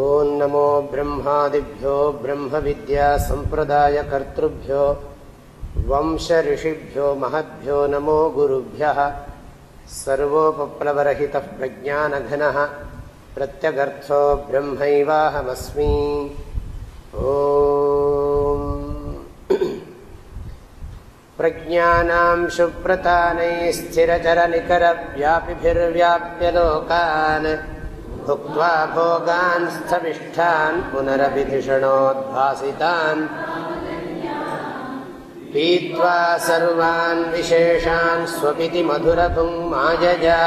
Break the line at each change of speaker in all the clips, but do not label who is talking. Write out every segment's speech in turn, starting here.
ॐ नमो ब्रह्मादिभ्यो ब्रह्मविद्यासम्प्रदायकर्तृभ्यो वंशऋषिभ्यो महद्भ्यो नमो गुरुभ्यः सर्वोपप्लवरहितः प्रज्ञानघनः प्रत्यगर्थो ब्रह्मैवाहमस्मि ॐ प्रज्ञानां शुप्रतानैः स्थिरचरनिकरव्यापिभिर्व्याप्य लोकान् भुक्त्वा भोगान् स्थविष्ठान् पुनरभिधिषणोद्भासितान् पीत्वा सर्वान् विशेषान् स्वपिति मधुरपुं मायजा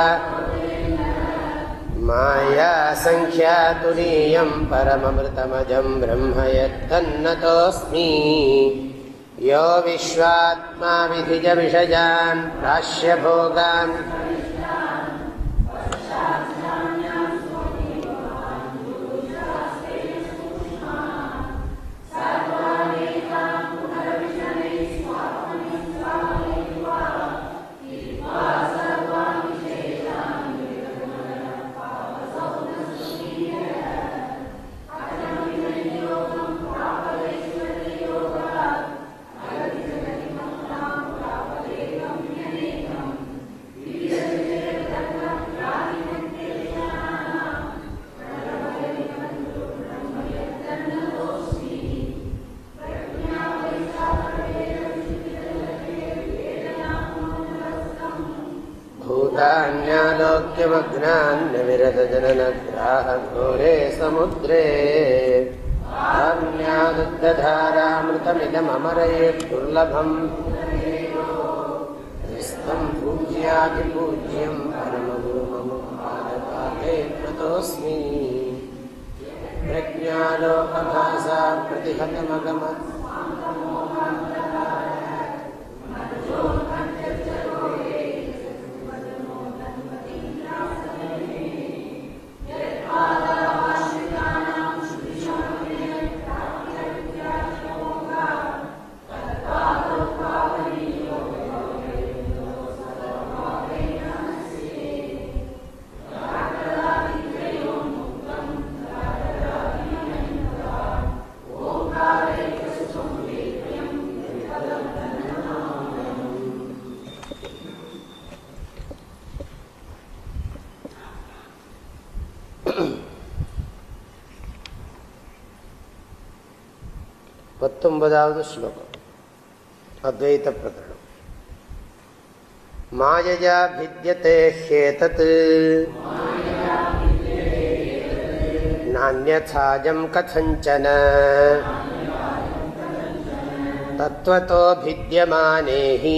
माया सङ्ख्यातुरीयं परममृतमजं ब्रह्म यत्तन्नतोऽस्मि यो विश्वात्मा विधिजविषजान् प्राश्यभोगान् यतोऽस्मि प्रतिहतमगमत् பத்தொன்பதாவது ஸ்லோகம் அத்வைத பிரகரணம் மாயையா भिद्यते ह्येतत् नान्यथाजं कथञ्चन तत्त्वतो भिद्यमाने हि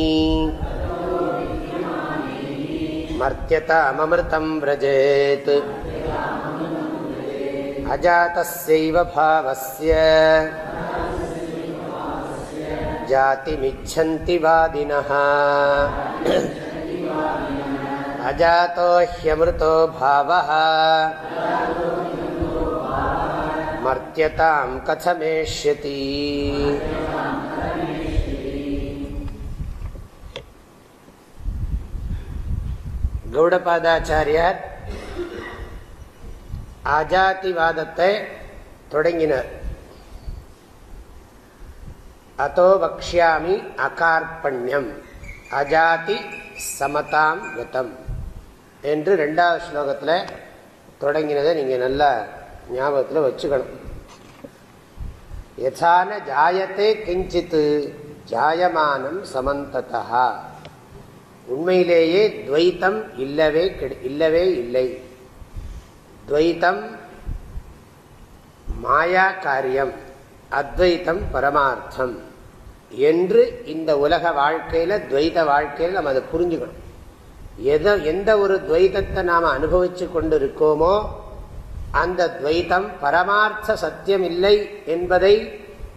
मर्त्यताममृतं व्रजेत् अजातस्यैव भावस्य जातिमिच्छन्ति वादिनः अजातो ह्यमृतो भावः मर्त्यतां कथमेष्यति கௌடபாதாச்சாரியார் ஆஜாதிவாதத்தை தொடங்கினார் அதோ வக்ஷாமி அகார்பண்யம் அஜாதி சமதாம் கதம் என்று ரெண்டாவது ஸ்லோகத்தில் தொடங்கினதை நீங்கள் நல்லா ஞாபகத்தில் வச்சுக்கணும். யதான ஜாயத்தை கிஞ்சித்து ஜாயமானம் சமந்ததா. உண்மையிலேயே துவைத்தம் இல்லவே இல்லவே இல்லை. துவைத்தம் மாயா காரியம் அத்வைத்தம் பரமார்த்தம். என்று இந்த உலக வாழ்க்கையில் துவைத வாழ்க்கையில் நம்ம அதை புரிஞ்சுக்கணும். எதோ எந்த ஒரு துவைதத்தை நாம் அனுபவிச்சு கொண்டு இருக்கோமோ அந்த துவைதம் பரமார்த்த சத்தியம் இல்லை என்பதை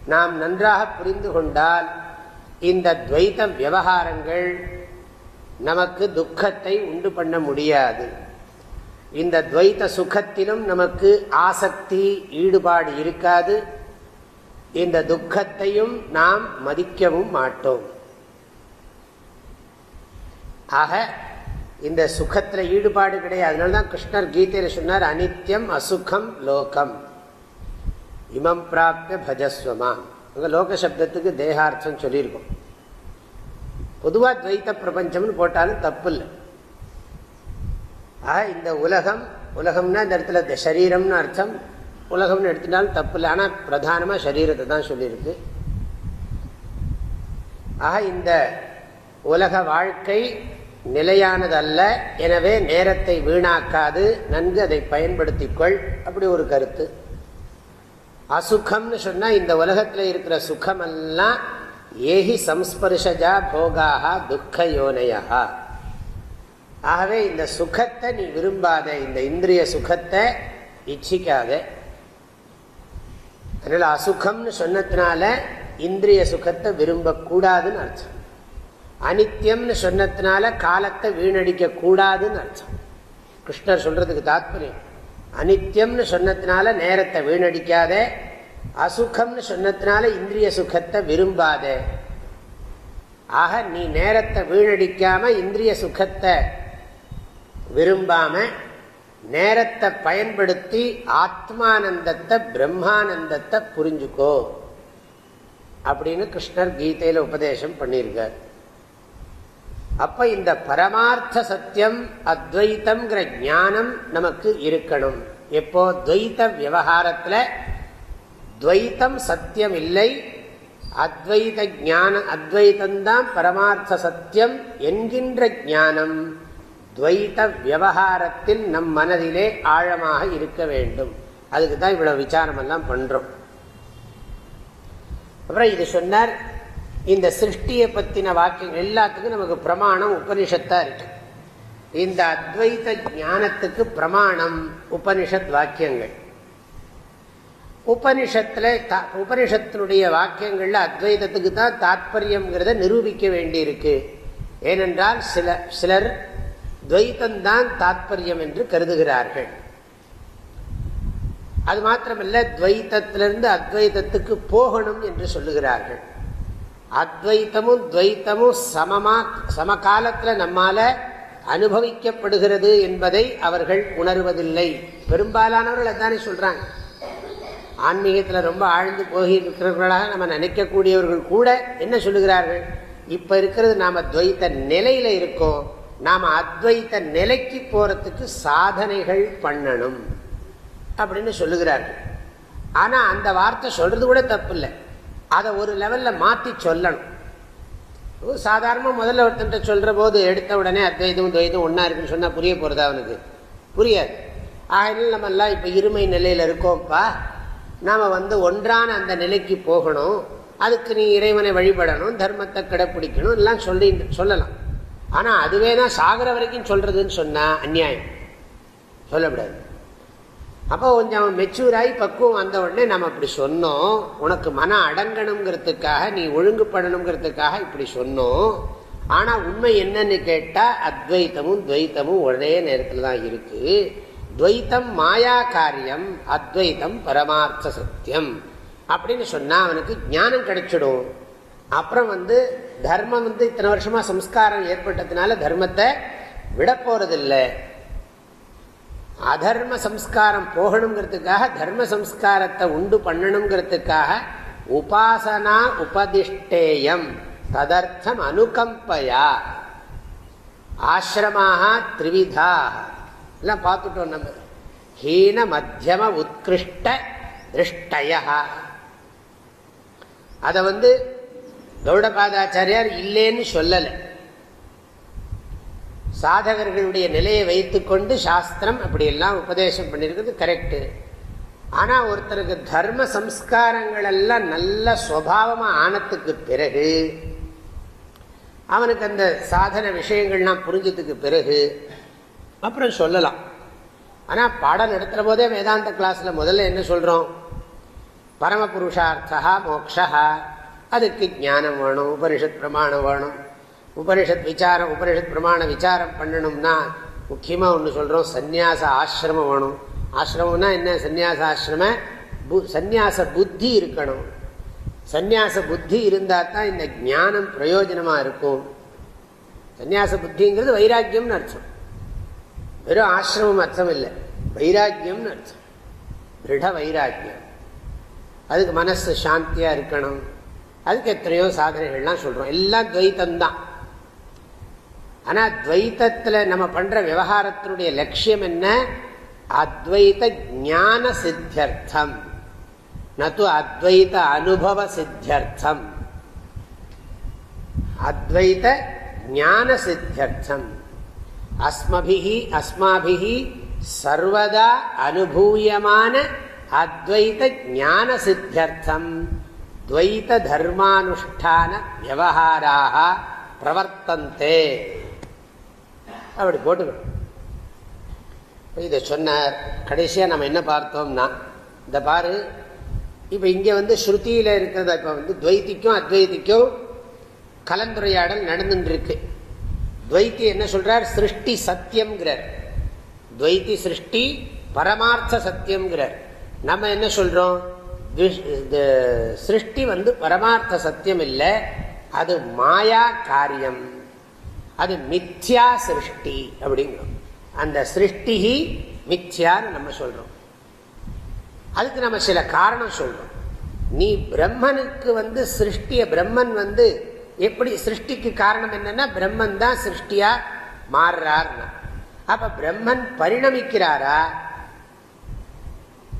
நாம் நன்றாக புரிந்து கொண்டால் இந்த துவைதம் விவகாரங்கள் நமக்கு துக்கத்தை உண்டு பண்ண முடியாது. இந்த துவைத்த சுகத்திலும் நமக்கு ஆசக்தி ஈடுபாடு இருக்காது. இந்த துக்கத்தையும் நாம் மதிக்கவும் மாட்டோம். ஆக இந்த சுகத்தில் ஈடுபாடு கிடையாது. அதனால தான் கிருஷ்ணர் கீதையில் சொன்னார் அனித்யம் அசுகம் லோகம். இமம் பிராப்த பஜஸ்வமா அங்கே லோக சப்தத்துக்கு தேகார்த்தம் சொல்லியிருக்கோம். பொதுவாக துவைத்த பிரபஞ்சம்னு போட்டாலும் தப்பு இல்லை ஆக இந்த உலகம் உலகம்னா இந்த இடத்துல சரீரம்னு அர்த்தம். உலகம்னு எடுத்துட்டாலும் தப்பு இல்லை. ஆனால் பிரதானமாக சரீரத்தை தான் சொல்லியிருக்கு. ஆக இந்த உலக வாழ்க்கை நிலையானதல்ல. எனவே நேரத்தை வீணாக்காது. நன்கு அதை பயன்படுத்திக்கொள். அப்படி ஒரு கருத்து. அசுகம்னு சொன்னால் இந்த உலகத்தில் இருக்கிற சுகமெல்லாம் ஏஹி சம்ஸ்பர்ஷஜா போகாக துக்க யோனையா ஆகவே இந்த சுகத்தை நீ விரும்பாத இந்த இந்திரிய சுகத்தை இச்சிக்காத. அதனால அசுகம்னு சொன்னதுனால இந்திரிய சுகத்தை விரும்பக்கூடாதுன்னு அர்த்தம். அனித்யம்னு சொன்னதுனால காலத்தை வீணடிக்க கூடாதுன்னு அர்த்தம். கிருஷ்ணர் சொல்றதுக்கு தாத்பரியம். அனித்யம்னு சொன்னதுனால நேரத்தை வீணடிக்காத அசுகம்னு சொன்னதுனால இந்திரிய சுகத்தை விரும்பாத. ஆக நீ நேரத்தை வீணடிக்காம இந்திரிய சுகத்தை விரும்பாம நேரத்தை பயன்படுத்தி ஆத்மானந்தத்தை பிரம்மானந்தத்தை புரிஞ்சுக்கோ. அப்படின்னு கிருஷ்ணர் கீதையில் உபதேசம் பண்ணியிருக்கார். அப்ப இந்த பரமார்த்த சத்தியம் அத்வைத்தம்ங்கிற ஞானம் நமக்கு இருக்கணும். எப்போ? துவைத்த விவகாரத்தில் துவைத்தம் சத்தியம் இல்லை அத்வைத ஞானம் அத்வைத்தந்தான் பரமார்த்த சத்தியம் என்கின்ற ஞானம். துவைத்த விவகாரத்தில் நம் மனதிலே ஆழமாக இருக்க வேண்டும். அதுக்கு தான் இவ்வளவு விசாரம் எல்லாம் பண்றோம். அப்புறம் இது சொன்னார் இந்த சிருஷ்டியை பற்றின வாக்கியங்கள் எல்லாத்துக்கும் நமக்கு பிரமாணம் உபனிஷத்தா இருக்கு. இந்த அத்வைத ஞானத்துக்கு பிரமாணம் உபனிஷத் வாக்கியங்கள். உபனிஷத்துல உபனிஷத்தினுடைய வாக்கியங்கள்ல அத்வைதத்துக்கு தான் தாற்பயம்ங்கிறத நிரூபிக்க வேண்டியிருக்கு. ஏனென்றால் சில சிலர் துவைத்தந்தான் தாத்பரியம் என்று கருதுகிறார்கள். அது மாத்திரமல்ல துவைத்தத்திலிருந்து அத்வைதத்துக்கு போகணும் என்று சொல்லுகிறார்கள். அத்வைத்தமும் துவைத்தமும் சமமா சமகாலத்தில் நம்மால அனுபவிக்கப்படுகிறது என்பதை அவர்கள் உணர்வதில்லை. பெரும்பாலானவர்கள் அதானே சொல்றாங்க. ஆன்மீகத்தில் ரொம்ப ஆழ்ந்து போகிருக்கிறவர்களாக நம்ம நினைக்கக்கூடியவர்கள் கூட என்ன சொல்லுகிறார்கள்? இப்ப இருக்கிறது நாம துவைத்த நிலையில இருக்கோம். நாம் அத்வைத்த நிலைக்கு போகிறதுக்கு சாதனைகள் பண்ணணும் அப்படின்னு சொல்லுகிறார்கள். ஆனால் அந்த வார்த்தை சொல்கிறது கூட தப்பு இல்லை அதை ஒரு லெவலில் மாற்றி சொல்லணும். சாதாரணமாக முதல்ல ஒருத்தன் சொல்கிற போது எடுத்த உடனே அத்வைதம் துவைதம் ஒன்றா இருக்குன்னு சொன்னால் புரிய போகிறது அவனுக்கு. புரியாது. ஆகினால நம்ம எல்லாம் இருமை நிலையில் இருக்கோம்ப்பா. நாம் வந்து ஒன்றான அந்த நிலைக்கு போகணும். அதுக்கு நீ இறைவனை வழிபடணும் தர்மத்தை கடைப்பிடிக்கணும் எல்லாம் சொல்லி சொல்லலாம். ஆனால் அதுவே தான் சாகர வரைக்கும் சொல்றதுன்னு சொன்னால் அந்நியாயம். சொல்லக்கூடாது. அப்போ கொஞ்சம் மெச்சூராகி பக்குவம் வந்த உடனே நம்ம இப்படி சொன்னோம். உனக்கு மன அடங்கணுங்கிறதுக்காக நீ ஒழுங்குபடணுங்கிறதுக்காக இப்படி சொன்னோம். ஆனால் உண்மை என்னன்னு கேட்டால் அத்வைத்தமும் துவைத்தமும் ஒரே நேரத்தில் தான் இருக்கு. துவைத்தம் மாயா காரியம் அத்வைத்தம் பரமார்த்த சத்தியம். அப்படின்னு சொன்னால் அவனுக்கு ஞானம் கிடைச்சிடும். அப்புறம் வந்து தர்மம் வந்து இத்தனை வருஷமா சம்ஸ்காரம் ஏற்பட்டதுனால தர்மத்தை விட போறதில்லை அதர்ம சம்ஸ்காரம் போகணுங்கிறதுக்காக தர்ம சம்ஸ்காரத்தை உண்டு பண்ணணுங்கிறதுக்காக உபாசனா உபதிஷ்டேயம் ததர்த்தம் அனுகம்பயா. ஆசிரமாக திரிவிதா எல்லாம் பார்த்துட்டோம் நம்ம. ஹீன மத்தியம உத்கிருஷ்ட திருஷ்டய அதை வந்து கௌடபாதாச்சாரியார் இல்லைன்னு சொல்லலை. சாதகர்களுடைய நிலையை வைத்துக்கொண்டு சாஸ்திரம் அப்படியெல்லாம் உபதேசம் பண்ணியிருக்கிறது கரெக்டு ஆனால் ஒருத்தருக்கு தர்ம சம்ஸ்காரங்கள் எல்லாம் நல்ல சுவாவமாக ஆனத்துக்கு பிறகு அவனுக்கு அந்த சாதன விஷயங்கள்லாம் புரிஞ்சதுக்கு பிறகு அப்புறம் சொல்லலாம். ஆனால் பாடம் நடத்துகிற போதே வேதாந்த கிளாஸில் முதல்ல என்ன சொல்கிறோம் பரமபுருஷார்த்தா மோக்ஷா அதுக்கு ஞானம் வேணும் உபனிஷத் பிரமாணம் வேணும். உபனிஷத் விசாரம் உபனிஷத் பிரமாண விசாரம் பண்ணணும்னா முக்கியமாக ஒன்று சொல்கிறோம் சந்நியாச ஆசிரமம் வேணும். ஆசிரமம்னா என்ன? சந்நியாச ஆசிரம சந்நியாச புத்தி இருக்கணும். சந்நியாச புத்தி இருந்தால் தான் இந்த ஞானம் பிரயோஜனமாக இருக்கும். சந்நியாச புத்திங்கிறது வைராக்கியம்னு அர்த்தம். வெறும் ஆசிரமம் அர்த்தம் இல்லை. வைராக்கியம்னு அர்த்தம். திருட வைராக்கியம். அதுக்கு மனசு சாந்தியாக இருக்கணும். அதுக்கு எத்தனையோ சாதனைகள்லாம் சொல்கிறோம் எல்லாம் துவைத்தந்தான் ஆனால் துவைத்தத்தில் நம்ம பண்ணுற விவகாரத்தினுடைய லட்சியம் என்ன? அத்வைத ஞான சித்தியர்த்தம். நத்து அத்வைத அனுபவ சித்தியர்த்தம். அத்வைத ஞான சித்தியர்த்தம். அஸ்மபிகி அஸ்மாபிகி சர்வதா அனுபூயமான அத்வைத ஞான சித்தியர்த்தம். துவைத தர்மானுஷ்டான விவகாராக பிரவர்த்தந்தே அப்படி போட்டுக்கணும். இதை சொன்னார். கடைசியாக நம்ம என்ன பார்த்தோம்னா இந்த பாரு இப்போ இங்கே வந்து ஸ்ருதியில் இருக்கிறத இப்போ வந்து துவைத்திக்கும் அத்வைத்திக்கும் கலந்துரையாடல் நடந்துருக்கு துவைத்தி என்ன சொல்கிறார் சிருஷ்டி சத்தியம்ங்கிறார். துவைத்தி சிருஷ்டி பரமார்த்த சத்தியம்ங்கிறார். நம்ம என்ன சொல்கிறோம் சிருஷ்டி வந்து பரமார்த்த சத்தியம் இல்லை அது மாயா காரியம் அது மித்யா சிருஷ்டி அப்படிங்கிறோம். அந்த சிருஷ்டி மித்யான்னு நம்ம சொல்றோம். அதுக்கு நம்ம சில காரணம் சொல்றோம். நீ பிரம்மனுக்கு வந்து சிருஷ்டிய பிரம்மன் வந்து எப்படி சிருஷ்டிக்கு காரணம் என்னன்னா பிரம்மன் தான் சிருஷ்டியா மாறுறாருன்னா அப்ப பிரம்மன் பரிணமிக்கிறாரா?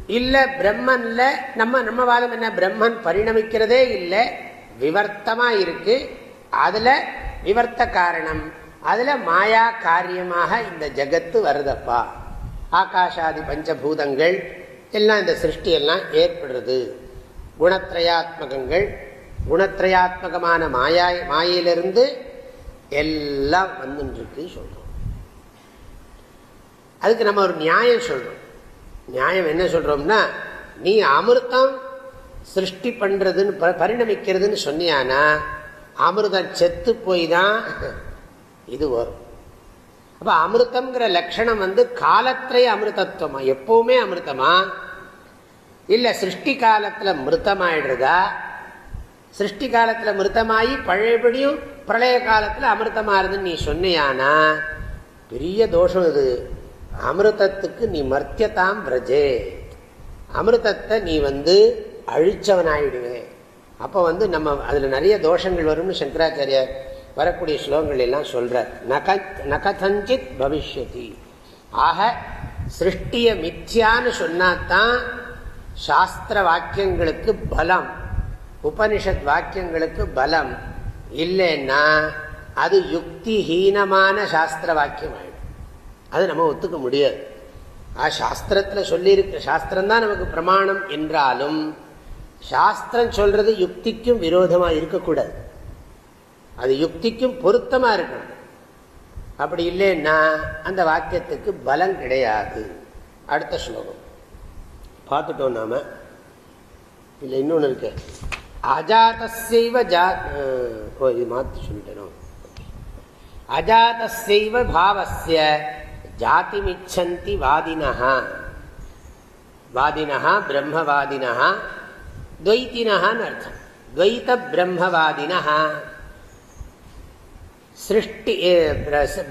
இல்லை பிரம்மன்ல நம்ம நம்ம வாதம் என்ன? பிரம்மன் பரிணமிக்கிறதே இல்லை விவர்த்தமா இருக்கு. அதுல விவர்த்த காரணம். அதுல மாயா காரியமாக இந்த ஜகத்து வருதப்பா. ஆகாஷாதி பஞ்சபூதங்கள் எல்லாம் இந்த சிருஷ்டி எல்லாம் ஏற்படுறது. குணத்திரயாத்மகங்கள் குணத்திரயாத்மகமான மாயா மாயிலிருந்து எல்லாம் வந்துருக்கு சொல்றோம். அதுக்கு நம்ம ஒரு நியாயம் சொல்றோம். நியாயம் என்ன சொல்றோம்னா நீ அமிர்தம் சிருஷ்டி பண்றதுன்னு பரிணமிக்கிறதுன்னு சொன்னியானா அமிர்தம் செத்து போய் தான் இது வரும். அப்ப அமிர்தம்ங்கிற லட்சணம் வந்து காலத்திலே அமிர்தத்துவமா? எப்பவுமே அமிர்தமா? இல்ல சிருஷ்டி காலத்துல மிருத்தமாயிடுறதா? சிருஷ்டி காலத்துல மிருத்தமாயி பழையபடியும் பிரளய காலத்துல அமிர்தமாறுதுன்னு நீ சொன்னியானா? பெரிய தோஷம் இது. அமிர்தத்துக்கு நீ மர்த்தியதாம் பிரஜே அமிர்தத்தை நீ வந்து அழிச்சவனாயிடுவேன் அப்போ வந்து நம்ம அதில் நிறைய தோஷங்கள் வரும்னு சங்கராச்சாரியார் வரக்கூடிய ஸ்லோகங்கள் எல்லாம் சொல்கிறார் நக நகதஞ்சித் பவிஷ்யதி. ஆக சிருஷ்டியை மித்யான்னு சொன்னாதான் சாஸ்திர வாக்கியங்களுக்கு பலம். உபனிஷத் வாக்கியங்களுக்கு பலம். இல்லைன்னா அது யுக்திஹீனமான சாஸ்திர வாக்கியம் அது நம்ம ஒத்துக்க முடியாது. ஆ சாஸ்திரத்தில் சொல்லியிருக்க சாஸ்திரம் தான் நமக்கு பிரமாணம் என்றாலும் சாஸ்திரம் சொல்றது யுக்திக்கும் விரோதமா இருக்கக்கூடாது. அது யுக்திக்கும் பொருத்தமா இருக்கணும். அப்படி இல்லைன்னா அந்த வாக்கியத்துக்கு பலம் கிடையாது. அடுத்த ஸ்லோகம். பார்த்துட்டோம் நாம. இல்லை இன்னொன்று இருக்கு. அஜாத்தைவ ஜா ஓ இது மாற்றி சொல்லிட்டேனோ? அஜாத்தைவ பாவசிய ஜாதிமிச்சந்தி வாதினா வாதினா பிரம்மவாதினா துவைத்தினஹான்னு அர்த்தம் துவைத்த பிரம்மவாதினா சிருஷ்டி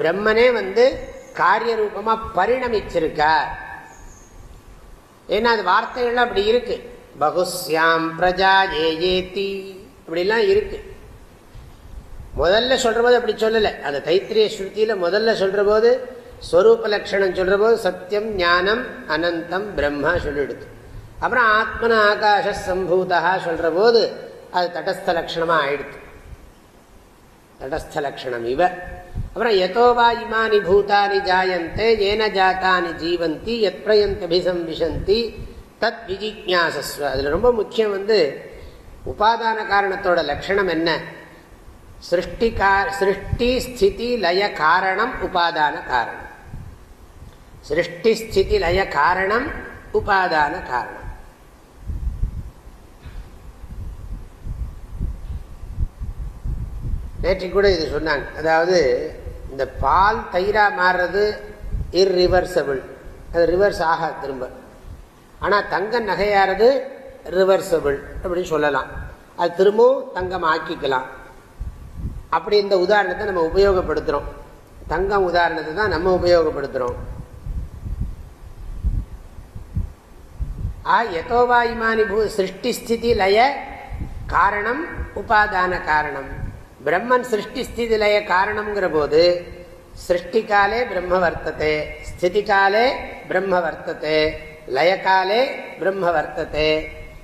பிரம்மனே வந்து காரிய ரூபமா பரிணமிச்சிருக்கார். ஏன்னா அது வார்த்தைகள்லாம் அப்படி இருக்கு. பகுஸ்யாம் பிரஜா ஏத்தி இப்படிலாம் இருக்கு. முதல்ல சொல்ற போது அப்படி சொல்லலை. அந்த தைத்திரிய ஸ்ருதியில முதல்ல சொல்ற போது ஸ்வரூப லட்சணம் சொல்கிற போது சத்தியம் ஞானம் அனந்தம் பிரம்மா சொல்லிடுது. அப்புறம் ஆத்மன ஆகாஷ சம்பூதா சொல்ற போது அது தடஸ்த லட்சணமாக ஆயிடுது. தடஸ்த லட்சணம் இவ. அப்புறம் எதோவா இமானி பூதானி ஜாயந்தே ஏன ஜாத்தானி ஜீவந்தி எத் பிரயந்தபிசம்பிசந்தி தத் விஜிஜாசஸ்வ அதில் ரொம்ப முக்கியம் வந்து உபாதான காரணத்தோட லட்சணம் என்ன? சிருஷ்டி சிருஷ்டி ஸ்திதி லய காரணம் உபாதான காரணம். சிருஷ்டி ஸ்திதி லய காரணம் உபாதான காரணம் நேற்று கூட இது சொன்னாங்க. அதாவது இந்த பால் தயிராக மாறுறது இர்ரிவர்சபிள் அது ரிவர்ஸ் ஆக திரும்ப ஆனால் தங்க நகையாறது ரிவர்சபிள் அப்படின்னு சொல்லலாம் அது திரும்பவும் தங்கம் ஆக்கிக்கலாம் அப்படி இந்த உதாரணத்தை நம்ம உபயோகப்படுத்துகிறோம் தங்கம் உதாரணத்தை தான் நம்ம உபயோகப்படுத்துகிறோம் ஆ எதோவா இமானி பூ சிருஷ்டி ஸ்திதி லய காரணம் உபாதான காரணம் பிரம்மன் சிருஷ்டி ஸ்திதி லய காரணம்ங்கிற போது சிருஷ்டிகாலே பிரம்ம வர்த்தத்தை ஸ்திதிகாலே பிரம்ம வர்த்தத்தை லயக்காலே பிரம்ம வர்த்தத்தை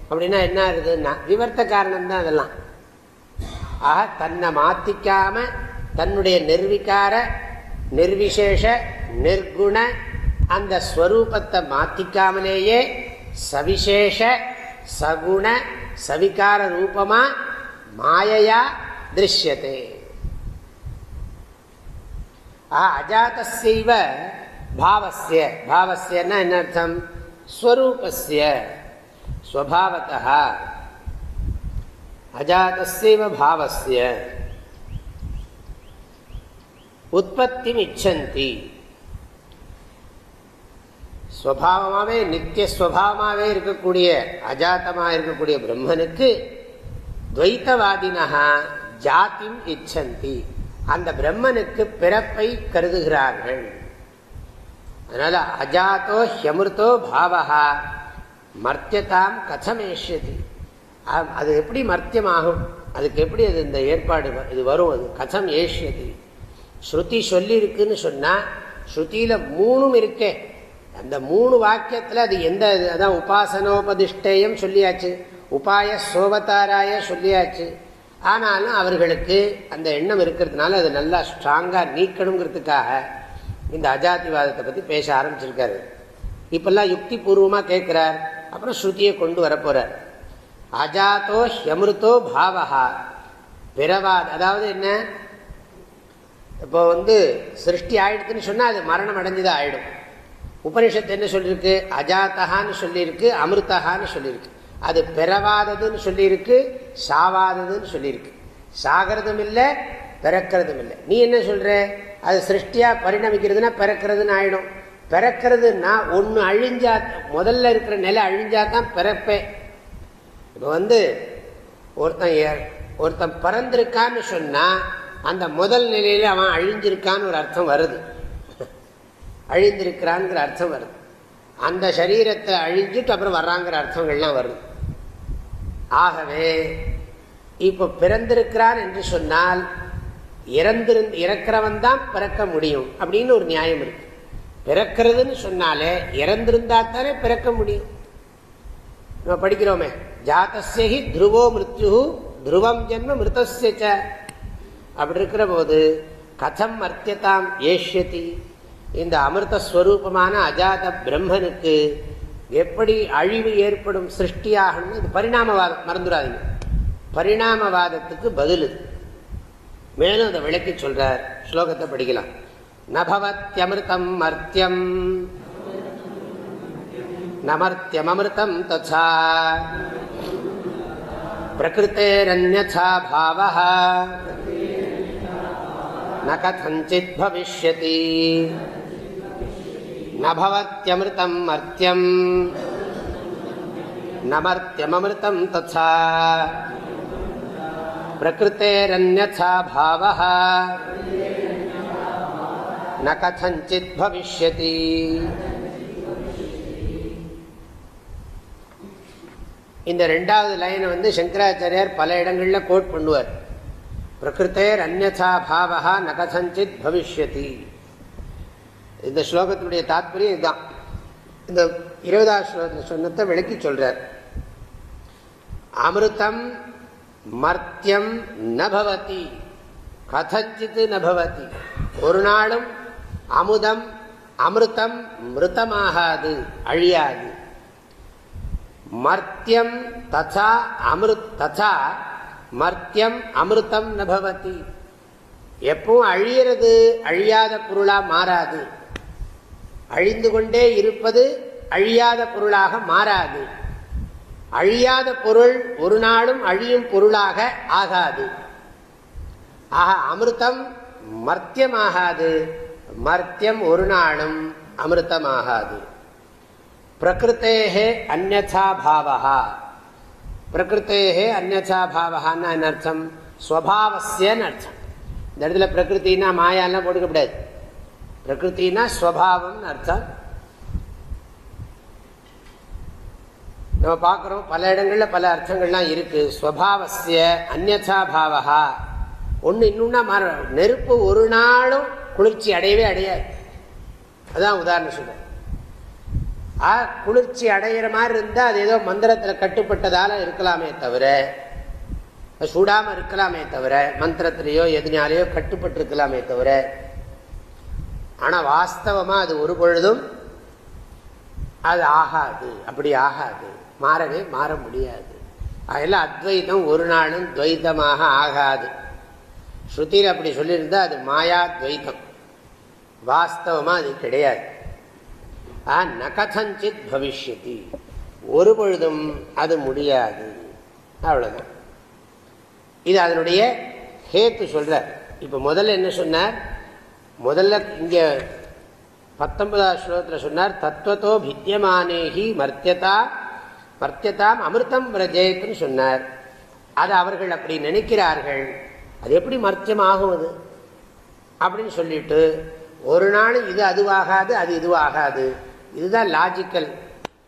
அப்படின்னா என்ன ஆகுதுன்னா விவர்த்த காரணம் தான் அதெல்லாம் ஆக தன்னை மாத்திக்காம தன்னுடைய நிர்விகார நிர்விசேஷ நிர்குண அந்த ஸ்வரூபத்தை மாத்திக்காமலேயே சவிசேஷ சகுண சவிகார ரூபமா மாயையா திருஷ்யத்தை அஜாத்தியவ பாவசிய பாவசியன்னா என்ன அர்த்தம் ஸ்வரூபஸ்ய ஸ்வபாவத்தः அஜாத்தியவ பாவசிய உற்பத்தி இச்சந்தி ஸ்வபாவமாகவே நித்திய ஸ்வபாவமாகவே இருக்கக்கூடிய அஜாத்தமாக இருக்கக்கூடிய பிரம்மனுக்கு துவைத்தவாதினா ஜாத்தியும் இச்சந்தி. அந்த பிரம்மனுக்கு பிறப்பை கருதுகிறார்கள். அதனால அஜாத்தோ ஹியமிருத்தோ பாவகா மர்த்தியதாம் கதமேஷதி அது எப்படி மர்த்தியமாகும்? அதுக்கு எப்படி அது இந்த ஏற்பாடு இது வரும்? அது கதம் ஏஷியது ஸ்ருதி சொல்லி இருக்குன்னு சொன்னால் ஸ்ருதியில் மூணும் இருக்கே. அந்த மூணு வாக்கியத்தில் அது எந்த அதான் உபாசனோபதிஷ்டேயம் சொல்லியாச்சு. உபாய சோபத்தாராய சொல்லியாச்சு. ஆனாலும் அவர்களுக்கு அந்த எண்ணம் இருக்கிறதுனால அது நல்லா ஸ்ட்ராங்காக நீக்கணுங்கிறதுக்காக இந்த அஜாதிவாதத்தை பற்றி பேச ஆரம்பிச்சிருக்காரு. இப்பெல்லாம் யுக்தி பூர்வமாக கேட்குறார் அப்புறம் ஸ்ருதியை கொண்டு வரப்போகிறார் அஜாத்தோ ஹியமிருத்தோ பாவகா பிறவாத் அதாவது என்ன? இப்போ வந்து சிருஷ்டி ஆயிடுதுன்னு சொன்னால் அது மரணம் அடைஞ்சுதான் ஆயிடும். உபனிஷத்து என்ன சொல்லியிருக்கு? அஜாத்தகான்னு சொல்லியிருக்கு அமிர்தகான்னு சொல்லியிருக்கு. அது பிறவாததுன்னு சொல்லியிருக்கு சாவாததுன்னு சொல்லியிருக்கு. சாகிறதும் இல்லை பிறக்கிறதும் இல்லை. நீ என்ன சொல்ற? அது சிருஷ்டியாக பரிணமிக்கிறதுனா பிறக்கிறதுன்னு ஆயிடும். பிறக்கிறதுனா ஒன்று அழிஞ்சா முதல்ல இருக்கிற நிலை அழிஞ்சா தான் பிறப்பேன் இப்போ வந்து ஒருத்தன் ஒருத்தன் பிறந்திருக்கான்னு சொன்னால் அந்த முதல் நிலையில் அவன் அழிஞ்சிருக்கான்னு ஒரு அர்த்தம் வருது. அழிந்திருக்கிறான்ங்கிற அர்த்தம் வருது. அந்த சரீரத்தை அழிஞ்சிட்டு அப்புறம் வர்றாங்கிற அர்த்தங்கள்லாம் வருது ஆகவே இப்போ பிறந்திருக்கிறான் என்று சொன்னால் இறந்திரு இறக்கிறவன் தான் பிறக்க முடியும் அப்படின்னு ஒரு நியாயம் இருக்கு. பிறக்கிறதுன்னு சொன்னாலே இறந்திருந்தா தானே பிறக்க முடியும். நம்ம படிக்கிறோமே ஜாத்தஸ்யி துருவோ மிருத்யு துருவம் ஜென்ம மிருதஸ்ய அப்படி இருக்கிற போது கதம் அர்த்தியதாம் ஏஷ்யதி. இந்த அமிர்தஸ்வரூபமான அஜாத பிரம்மனுக்கு எப்படி அழிவு ஏற்படும் சிருஷ்டியாகணும்னு இது பரிணாமவாதம். மறந்துடாதீங்க. பரிணாமவாதத்துக்கு பதில் இது. மேலும் அதை விளக்கி சொல்றார். ஸ்லோகத்தை படிக்கலாம். மர்த்தியம் நமர்த்தியம் நமர்த்தியமமிருத்தம் ததா. பிரகிருத்தேரன்யா பாவ ந கதஞ்சித் பவிஷ்யதி. நபவத்தியமிருத்தம் மர்த்தியம். நமர்த்தியமமிருத்தம் தச்சா. பிரகிருத்தேரன்யா பாவ ந கதஞ்சித் பவிஷ்யதி. இந்த ரெண்டாவது லைனை வந்து சங்கராச்சாரியார் பல இடங்களில் கோட் பண்ணுவார். பிரகிருத்தேர் அந்நா பாவா ந கதஞ்சித் பவிஷ்யதி. இந்த ஸ்லோகத்தினுடைய தாத்பரியம் இதுதான். இந்த இருபதாவது சொன்னத்தை விளக்கி சொல்றார். அமிர்தம் மர்த்தியம் நபவதி கதச்சித்து நபவதி ஒரு நாளும் அமுதம் அமிர்தம் மிருதமாகாது அழியாது. மர்த்தியம் ததா அமிர்த் ததா மர்த்தியம் அமிர்தம் நபவதி எப்பவும் அழியறது அழியாத பொருளா மாறாது. அழிந்து கொண்டே இருப்பது அழியாத பொருளாக மாறாது. அழியாத பொருள் ஒரு நாளும் அழியும் பொருளாக ஆகாது. ஆக அமிர்தம் மர்த்தியமாகாது. மர்த்தியம் ஒரு நாளும் அமிர்தமாகாது. பிரகிருத்தேகே அந்நா பாவா பிரகிருத்தேகே அந்நா பாவகான்னு என்ன அர்த்தம்? ஸ்வபாவசியன்னு அர்த்தம். இந்த இடத்துல பிரகிருத்தின்னா மாயாலாம் போட்டுக்க கூடாது. பிரகிருத்தினா ஸ்வபாவம்னு அர்த்தம் நம்ம பார்க்குறோம் பல இடங்களில் பல அர்த்தங்கள்லாம் இருக்குது ஸ்வபாவசிய அந்நா பாவகா ஒன்று இன்னொன்னா மாற நெருப்பு ஒரு நாளும் குளிர்ச்சி அடையவே அடையாது. அதான் உதாரணம் சொல்கிறேன் ஆ குளிர்ச்சி அடையிற மாதிரி இருந்தால் அது ஏதோ மந்திரத்தில் கட்டுப்பட்டதால் இருக்கலாமே தவிர சூடாமல் இருக்கலாமே தவிர மந்திரத்திலேயோ எதுனாலேயோ கட்டுப்பட்டு இருக்கலாமே தவிர ஆனால் வாஸ்தவமாக அது ஒரு பொழுதும் அது ஆகாது. அப்படி ஆகாது. மாறவே மாற முடியாது. அதெல்லாம் அத்வைதம் ஒரு நாளும் துவைத்தமாக ஆகாது. ஸ்ருதியில் அப்படி சொல்லியிருந்தா அது மாயா துவைத்தம் வாஸ்தவமாக அது கிடையாது. நகதஞ்சித் பவிஷ்யதி. ஒரு பொழுதும் அது முடியாது. அவ்வளவுதான். இது அதனுடைய ஹேத்து சொல்ற இப்ப முதல்ல என்ன சொன்னார்? முதல்ல இங்கே பத்தொன்பதாவது ஸ்லோகத்தில் சொன்னார் தத்துவத்தோ பித்தியமானேகி மர்த்தியதா மர்த்தியதாம் அமிர்தம் பிரஜயத்துன்னு சொன்னார். அது அவர்கள் அப்படி நினைக்கிறார்கள். அது எப்படி மர்த்தியம் ஆகும் அது? அப்படின்னு சொல்லிட்டு ஒரு நாள் இது அதுவாகாது அது இதுவாகாது. இதுதான் லாஜிக்கல்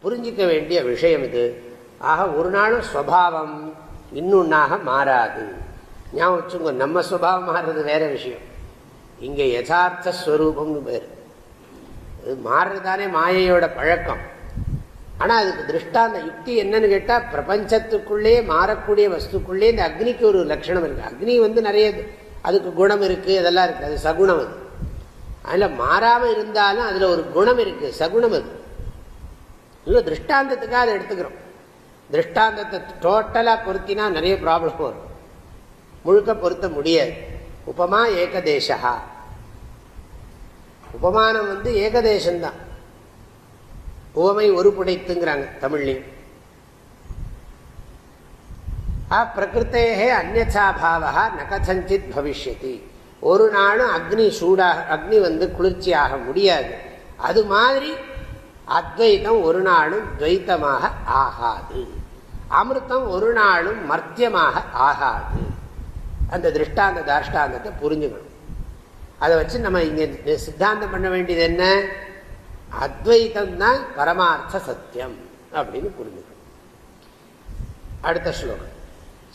புரிஞ்சிக்க வேண்டிய விஷயம் இது. ஆக ஒரு நாளும் ஸ்வபாவம் இன்னொன்னாக மாறாது. ஞாபகம் வச்சுங்க நம்ம சுவாவம் மாறுறது வேற விஷயம். இங்கே யதார்த்த ஸ்வரூபம்னு பேர். இது மாறுறதுதானே மாயையோட பழக்கம். ஆனால் அதுக்கு திருஷ்டாந்த யுக்தி என்னன்னு கேட்டால் பிரபஞ்சத்துக்குள்ளே மாறக்கூடிய வஸ்துக்குள்ளே இந்த அக்னிக்கு ஒரு லட்சணம் இருக்குது அக்னி வந்து நிறைய அதுக்கு குணம் இருக்குது அதெல்லாம் இருக்குது அது சகுணம் அது. அதில் மாறாமல் இருந்தாலும் அதில் ஒரு குணம் இருக்குது சகுணம் அது. இல்லை திருஷ்டாந்தத்துக்காக அதை எடுத்துக்கிறோம். திருஷ்டாந்தத்தை டோட்டலாக பொருத்தினா நிறைய ப்ராப்ளம் வரும். முழுக்க பொருத்த முடியாது. உபமா ஏகதேசா உபமானம் வந்து ஏகதேசம்தான். உவமை ஒரு புடைத்துங்கிறாங்க தமிழ்லையும். பிரகிருத்தேகே அந்நா பாவா நகசஞ்சித் பவிஷ்யதி. ஒரு நாளும் அக்னி சூடாக அக்னி வந்து குளிர்ச்சியாக முடியாது. அது மாதிரி அத்வைதம் ஒரு நாளும் துவைத்தமாக ஆகாது. அமிர்தம் ஒரு நாளும் மர்த்தியமாக ஆகாது. அந்த திருஷ்டாந்த தாஷ்டாந்தத்தை புரிஞ்சுக்கணும். அதை வச்சு நம்ம இங்க சித்தாந்தம் பண்ண வேண்டியது என்ன அத்வைதம் தான் பரமார்த்த சத்தியம் அப்படின்னு புரிஞ்சுக்கணும் அடுத்த ஸ்லோகம்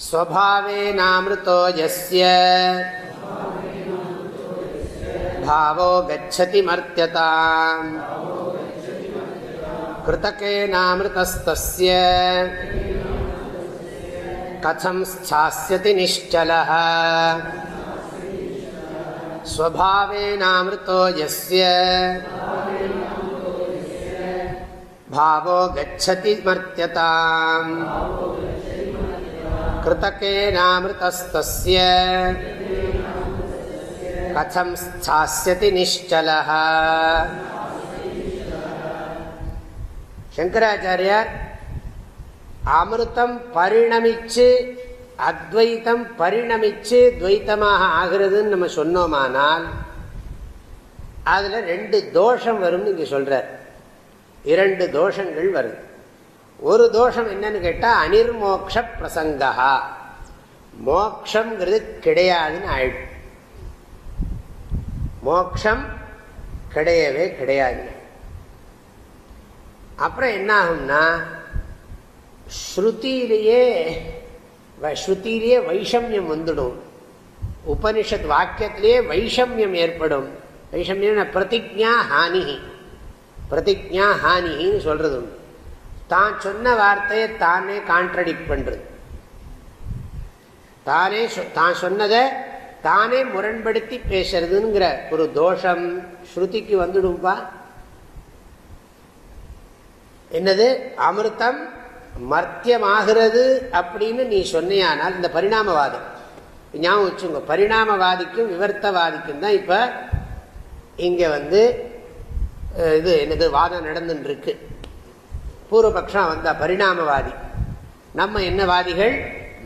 ஸ்வபாவே நாமிருத்தோ எஸ்ய भावो गच्छति मर्त्यताम् कृतकेनामृतस्तस्य कथं स्थास्यति निश्चलः स्वभावेनामृतो यस्य भावो गच्छति मर्त्यताम् कृतकेनामृतस्तस्य கதம் ஸ்தாஸ்யதி நிஷ்டல சங்கராச்சாரியார் அமிர்தம் பரிணமிச்சு அத்வைத்தம் பரிணமிச்சு துவைத்தமாக ஆகிறதுன்னு நம்ம சொன்னோமானால் அதில் ரெண்டு தோஷம் வரும்னு இங்கே சொல்கிறார் இரண்டு தோஷங்கள் வருது. ஒரு தோஷம் என்னன்னு கேட்டால் அனிர்மோக்ஷ பிரசங்கா. மோக்ஷங்கிறது கிடையாதுன்னு ஆயிடும். மோக்ஷம் கிடையவே கிடையாது. அப்புறம் என்ன ஆகும்னா ஸ்ருதியிலேயே ஸ்ருதியிலேயே வைஷமியம் வந்துடும். உபனிஷத் வாக்கியத்திலேயே வைஷமியம் ஏற்படும். வைஷமியம் பிரதிஜா ஹானி. பிரதிஜா ஹானின்னு சொல்றது உண்டு. தான் சொன்ன வார்த்தையை தானே கான்ட்ரடிக்ட் பண்றது. தானே தான் சொன்னதை தானே முரண்படுத்தி பேசுறதுங்கிற ஒரு தோஷம் ஸ்ருதிக்கு வந்துடும்பா. என்னது? அமிர்தம் மர்த்தியமாகிறது அப்படின்னு நீ சொன்னியானால் இந்த பரிணாமவாதம். ஞாபகம் வச்சுங்க பரிணாமவாதிக்கும் விவர்த்தவாதிக்கும் தான் இப்போ இங்கே வந்து இது என்னது வாதம் நடந்துட்டு இருக்கு பூர்வபக்ஷம் வந்தா பரிணாமவாதி. நம்ம என்னவாதிகள்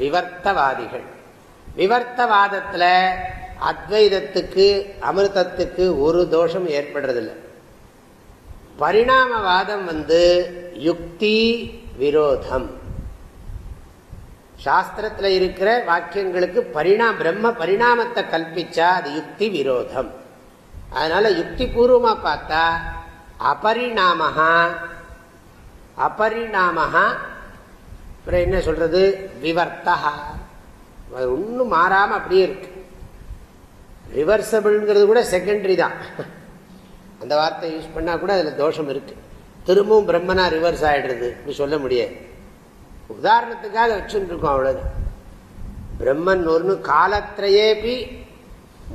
விவர்த்தவாதிகள். விவர்த்தவாதத்தில் அத்வைதத்துக்கு அமிர்தத்துக்கு ஒரு தோஷம் ஏற்படுறதில்லை. பரிணாமவாதம் வந்து யுக்தி விரோதம். சாஸ்திரத்தில் இருக்கிற வாக்கியங்களுக்கு பரிணா பிரம்ம பரிணாமத்தை கல்பிச்சா அது யுக்தி விரோதம். அதனால யுக்தி பூர்வமாக பார்த்தா அபரிணாமஹா அபரிணாமஹா அப்புறம் என்ன சொல்றது? விவர்த்தா ஒன்றும் மாறாமல் அப்படியே இருக்கு. ரிவர்சபிள்ங்கிறது கூட செகண்டரி தான். அந்த வார்த்தை யூஸ் பண்ணால் கூட அதில் தோஷம் இருக்குது திரும்பவும் பிரம்மனா ரிவர்ஸ் ஆகிடுறது இப்படி சொல்ல முடியாது. உதாரணத்துக்காக வச்சுட்டு இருக்கோம் அவ்வளோதான் பிரம்மன் ஒன்று காலத்திரையேபி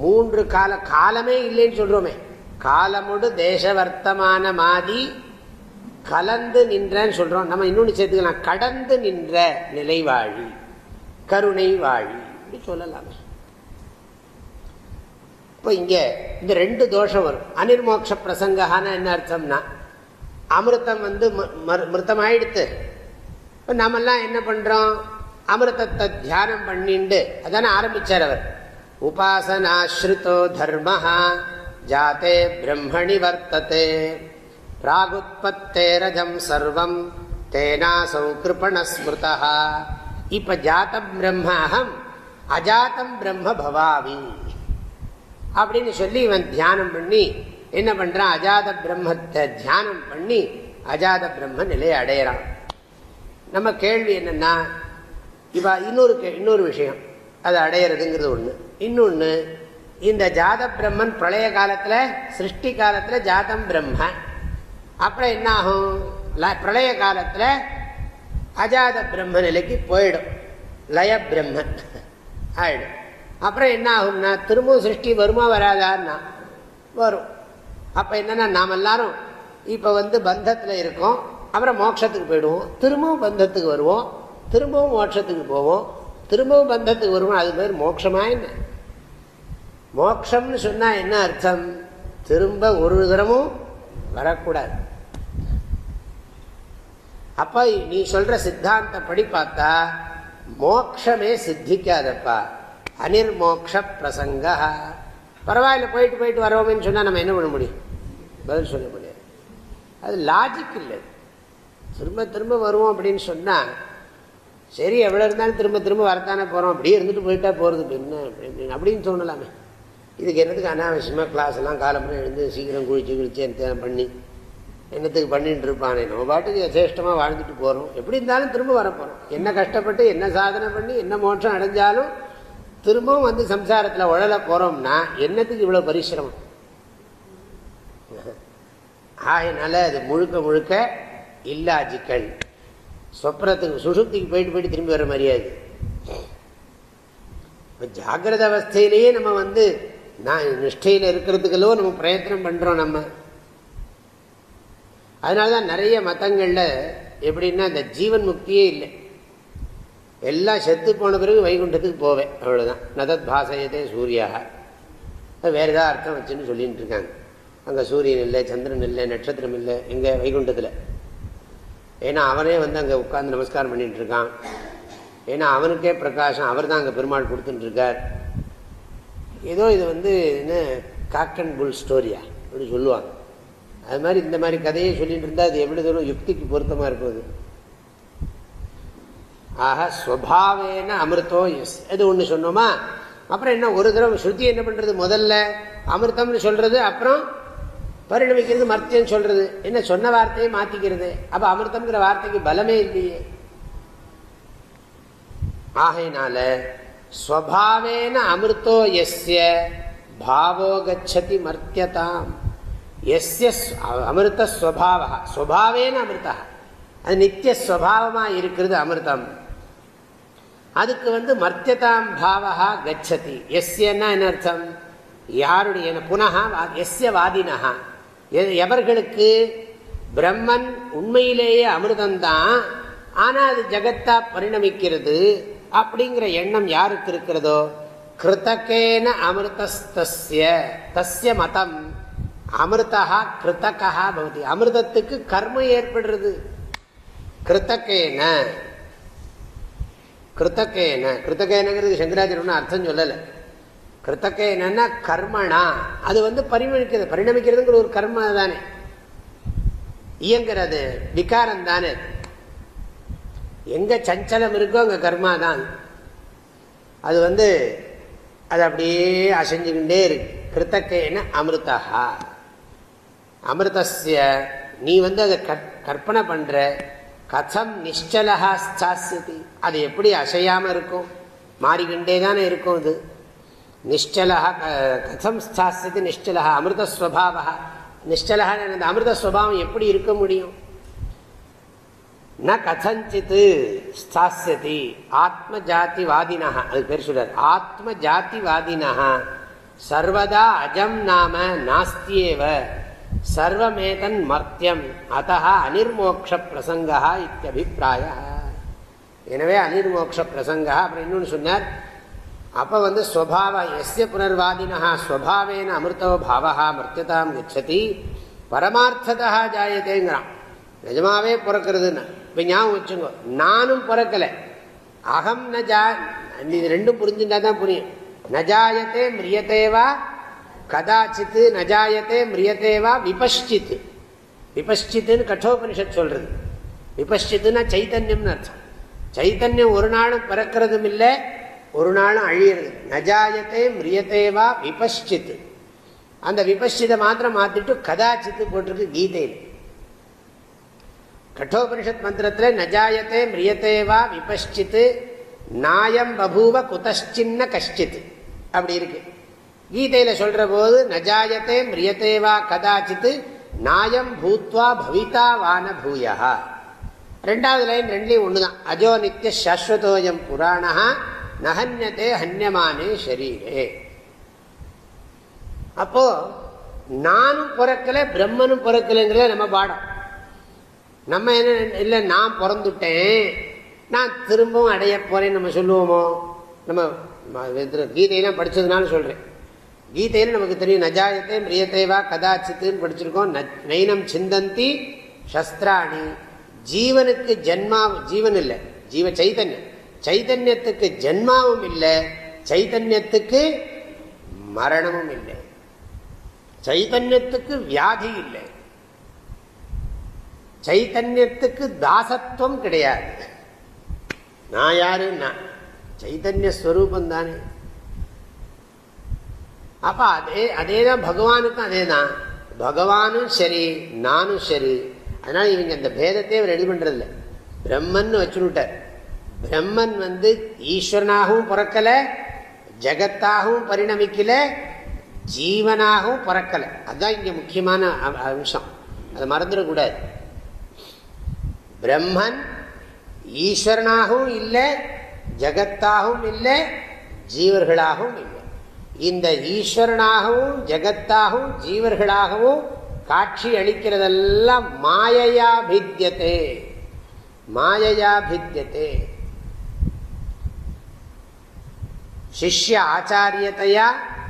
மூன்று கால காலமே இல்லைன்னு சொல்றோமே. காலமுடு தேச வர்த்தமான மாதி கலந்து நின்றன்னு சொல்றோம். நம்ம இன்னொன்று சேர்த்துக்கலாம். கடந்து நின்ற நிலை வாழி கருணை வாழி இப்படி சொல்லலாமே. இப்போ இங்கே இந்த ரெண்டு தோஷம் வரும். அனிர்மோக்ஷ பிரசங்கான என்ன அர்த்தம்னா அமிர்தம் வந்து மிருத்தம் ஆயிடுத்து இப்போ நாமெல்லாம் என்ன பண்ணுறோம் அமிர்தத்தை தியானம் பண்ணிண்டு அதான ஆரம்பித்தார் அவர். உபாசனாஸ்ருதோ தர்மஹா ஜாத்தே பிரம்மணி வர்த்ததே. பிராகுத்பத்தேரஜம் சர்வம் தேனாசௌ கிருபணஸ்மிருதா இப்போ ஜாத்தம் பிரம்ம அகம் அஜாத்தம் பிரம்ம பவாமி. அப்படின்னு சொல்லி இவன் தியானம் பண்ணி என்ன பண்றான் அஜாத பிரம்மத்தை தியானம் பண்ணி அஜாத பிரம்ம நிலையை அடையிறான். நம்ம கேள்வி என்னன்னா இவ இன்னொரு இன்னொரு விஷயம். அதை அடையிறதுங்கிறது ஒண்ணு. இன்னொன்னு இந்த ஜாத பிரம்மன் பிரளய காலத்துல சிருஷ்டி காலத்துல ஜாதம் பிரம்ம. அப்புறம் என்ன ஆகும் பிரளய காலத்துல அஜாத பிரம்ம நிலைக்கு போயிடும். லய பிரம்ம ஆயிடும். அப்புறம் என்ன ஆகும்னா திரும்பவும் சிருஷ்டி வருமா வராதான்னா வரும். அப்போ என்னன்னா நாம் எல்லாரும் இப்போ வந்து பந்தத்தில் இருக்கோம். அப்புறம் மோட்சத்துக்கு போயிடுவோம். திரும்பவும் பந்தத்துக்கு வருவோம். திரும்பவும் மோட்சத்துக்கு போவோம். திரும்பவும் பந்தத்துக்கு வருவோம். அது பேர் மோட்சமா என்ன? மோட்சம்னு சொன்னால் என்ன அர்த்தம்? திரும்ப ஒரு தரமும் வரக்கூடாது. அப்ப நீ சொல்ற சித்தாந்தப்படி பார்த்தா மோக்ஷமே சித்திக்காதப்பா. அனிர்மோக்ஷ பிரசங்க பரவாயில்ல போயிட்டு போயிட்டு வரோமேன்னு சொன்னா நம்ம என்ன பண்ண முடியும்? பதில் சொல்ல முடியாது. அது லாஜிக் இல்லை. திரும்ப திரும்ப வருவோம் அப்படின்னு சொன்னால் சரி எவ்வளோ இருந்தாலும் திரும்ப திரும்ப வரத்தானே போகிறோம் அப்படியே இருந்துட்டு போயிட்டா போகிறது என்ன? அப்படின்னு அப்படின்னு தோணலாமே. இதுக்கு என்னத்துக்கு அனாவசியமாக கிளாஸ் எல்லாம் காலம்பரம் எழுந்து சீக்கிரம் குளிச்சு குளிச்சு பண்ணி என்னத்துக்கு பண்ணிட்டு இருப்பானே? நம்ம பாட்டுக்கு யசேஷ்டமாக வாழ்ந்துட்டு போகிறோம் எப்படி இருந்தாலும் திரும்ப வரப்போகிறோம் என்ன கஷ்டப்பட்டு என்ன சாதனை பண்ணி என்ன மோட்சம் அடைஞ்சாலும் திரும்பவும் வந்து சம்சாரத்தில் உழல போகிறோம்னா என்னத்துக்கு இவ்வளோ பரிசிரமம்? ஆகையினால அது முழுக்க முழுக்க இல்லாஜிக்கல் சொப்னத்துக்கு சுசுப்திக்கு போயிட்டு போயிட்டு திரும்பி வர மாதிரியாது இப்போ ஜாகிரத அவஸ்தையிலேயே நம்ம வந்து நான் நிஷ்டையில் இருக்கிறதுக்கெல்லோ நம்ம பிரயத்தனம் பண்ணுறோம் நம்ம. அதனால தான் நிறைய மதங்களில் எப்படின்னா இந்த ஜீவன் முக்தியே இல்லை. எல்லாம் செத்து போன பிறகு வைகுண்டத்துக்கு போவேன் அவ்வளோதான் நதத் பாசையதே சூர்யா வேறு ஏதாவது அர்த்தம் வச்சுன்னு சொல்லிட்டு இருக்காங்க. அங்கே சூரியன் இல்லை சந்திரன் இல்லை நட்சத்திரம் இல்லை எங்கே வைகுண்டத்தில். ஏன்னா அவனே வந்து அங்கே உட்காந்து நமஸ்காரம் பண்ணிட்டு இருக்கான். ஏன்னா அவனுக்கே பிரகாசம் அவர் தான் அங்கே பெருமாள் கொடுத்துட்டுருக்கார் ஏதோ இது வந்து என்ன காக்கன் புல் ஸ்டோரியா அப்படி சொல்லுவாங்க. அது மாதிரி இந்த மாதிரி கதையை சொல்லிட்டு இருந்தால் அது எப்படி தூரம் யுக்திக்கு பொருத்தமாக இருப்பது? ஆக ஸ்வபாவேன அமிர்தோ எஸ். அது ஒன்று சொன்னோமா? அப்புறம் என்ன ஒரு தடவை ஸ்ருதி என்ன பண்ணுறது முதல்ல? அமிர்தம்னு சொல்கிறது அப்புறம் பரிணமிக்கிறது மர்த்தியம் சொல்றது. என்ன சொன்ன வார்த்தையை மாத்திக்கிறது. அப்ப அமிர்தம்ங்கிற வார்த்தைக்கு பலமே இல்லையே. ஆகையினால ஸ்வபாவேன அமிர்தோ எஸ்ய பாவோ கச்சதி மர்த்தியதாம். எஸ்ய அமிர்த ஸ்வபாவா ஸ்வபாவேன அமிர்தா அது நித்திய ஸ்வபாவமாக இருக்கிறது அமிர்தம். அதுக்கு வந்து மர்த்தியதாம் பாவகா கச்சதி. எஸ்யன்னா என்ன அர்த்தம்? யாருடைய புனகா எஸ்ய வாதினஹா. எவர்களுக்கு? பிரம்மன் உண்மையிலேயே அமிர்தம்தான் ஆனால் அது ஜகத்தா பரிணமிக்கிறது அப்படிங்கிற எண்ணம் யாருக்கு இருக்கிறதோ? கிருத்தகேன அமிர்தஸ்திய தஸ்ய மதம். அமிர்தா கிருத்தகா பவதி. அமிர்தத்துக்கு கர்மம் ஏற்படுறது. கிருத்தகேன. கிருத்தகேன. கிருத்தகேனங்கிறது சங்கராச்சாரியன் அர்த்தம் சொல்லலை. கிருத்தகேனா கர்மனா? அது வந்து பரிணமிக்கிறது. பரிணமிக்கிறதுங்கிற ஒரு கர்ம தானே. இயங்கிறது விகாரம் தானே. எங்க சஞ்சலம் இருக்கோ அங்க கர்மா தான். அது வந்து அது அப்படியே அசைஞ்சுக்கிட்டே இருக்கு. கிருத்தக்கேன அமிர்தா அமிர்தசிய நீ வந்து அதை கற்பனை பண்ற. கதம் நிஷ்டலகா ஸ்தாசியதி அது எப்படி அசையாமல் இருக்கும்? மாறிக்கிண்டே தானே இருக்கும் அது. நிஷ்டலகா கதம் ஸ்தாசித்து நிஷ்டலகா அமிர்தஸ்வபாவா நிஷ்டலகா அந்த அமிர்தஸ்வபாவம் எப்படி இருக்க முடியும்? ந கதஞ்சித்து ஸ்தாசியதி ஆத்ம ஜாதி வாதினா அது பேர் சொல்றார். ஆத்ம ஜாதி வாதினா சர்வதா அஜம் நாம நாஸ்தியேவ சர்வமேதன் மர்த்தியம் அத்த அனிர்மோக்ஷ பிரசங்கா இத்தியபிப்பிராய எனவே அனிர்மோக்ஷ பிரசங்கா அப்புறம் இன்னொன்று சொன்னார் அப்போ வந்து ஸ்வபாவ எஸ்ய புனர்வாதினா ஸ்வபாவேன அமிர்தோ பாவா மிருத்தியதாம் கச்சதி பரமார்த்ததா ஜாயத்தேங்கிறான் நிஜமாவே பிறக்கிறதுன்னு. இப்போ ஞாபகம் வச்சுங்கோ. நானும் பிறக்கலை. அகம் ந ஜா இது ரெண்டும் புரிஞ்சுட்டா தான் புரியும். நஜாயத்தே மிரியத்தேவா கதாச்சித்து நஜாயத்தே மிரியத்தேவா விபஷ்சித் விபஷ்சித்துன்னு கட்டோபனிஷத் சொல்கிறது விபஷ்சித்துனா சைத்தன்யம்னு அர்த்தம். சைத்தன்யம் ஒரு நாளும் பிறக்கிறதும் இல்லை ஒரு நாளும் அழியிறது. நஜாயத்தே மிரியத்தேவா விபஷித்து அந்த விபஷ்சிதை மாத்திரம் மாத்திட்டு கதாச்சித்து போட்டிருக்கு கீதையில். கட்டோபனிஷத் மந்திரத்தில் நஜாயத்தே மிரியத்தேவா விபஷ்சித்து நாயம் பபூவ குதஷ்சின்ன கஷ்டித்து அப்படி இருக்கு. கீதையில சொல்ற போது நஜாயத்தே மிரியத்தேவா கதாச்சித்து நாயம் பூத்வா பவிதா வான பூயா ரெண்டாவது லைன் ரெண்டுலையும் ஒண்ணுதான். அஜோ நித்திய சாஸ்வதோயம் புராணா நகன்யதே ஹன்யமானே ஷரீரே. அப்போ நானும் பிறக்கல பிரம்மனும் பிறக்கலைங்கிறத நம்ம பாடம். நம்ம என்ன இல்லை நான் பிறந்துட்டேன். நான் திரும்பவும் அடைய போறேன்னு நம்ம சொல்லுவோமோ? நம்ம கீதையெல்லாம் படித்ததுனால சொல்கிறேன் கீதையில் நமக்கு தெரியும் நஜாயத்தை மிரியத்தைவா கதாச்சித்துன்னு படிச்சிருக்கோம். நைனம் சிந்தந்தி சஸ்திராணி ஜீவனுக்கு ஜென்மா ஜீவன் இல்லை ஜீவ சைதன்யம். சைதன்யத்துக்கு ஜென்மாவும் இல்லை சைதன்யத்துக்கு மரணமும் இல்லை. சைதன்யத்துக்கு வியாதி இல்லை. சைதன்யத்துக்கு தாசத்துவம் கிடையாது. நான் யாருன்னா சைதன்ய ஸ்வரூபம் தானே அப்ப அதே அதே தான் பகவானுக்கும் அதே தான் பகவானும் சரி நானும் சரி. அதனால இவங்க அந்த பேதத்தையே அவர் ரெடி பண்றதில்ல. பிரம்மன் வச்சுட்டார் பிரம்மன் வந்து ஈஸ்வரனாகவும் பிறக்கல ஜகத்தாகவும் பரிணமிக்கல ஜீவனாகவும் பிறக்கல. அதுதான் இங்க முக்கியமான அம்சம். அதை மறந்துடக்கூடாது. பிரம்மன் ஈஸ்வரனாகவும் இல்லை ஜகத்தாகவும் இல்லை ஜீவர்களாகவும் இல்லை. இந்த ஈஸ்வரனாகவும் ஜகத்தாகவும் ஜீவர்களாகவும் காட்சி அளிக்கிறதெல்லாம் மாயையா பித்தியத்தே மாயையா பித்தியத்தே சிஷ்ய ஆச்சாரியத்தையா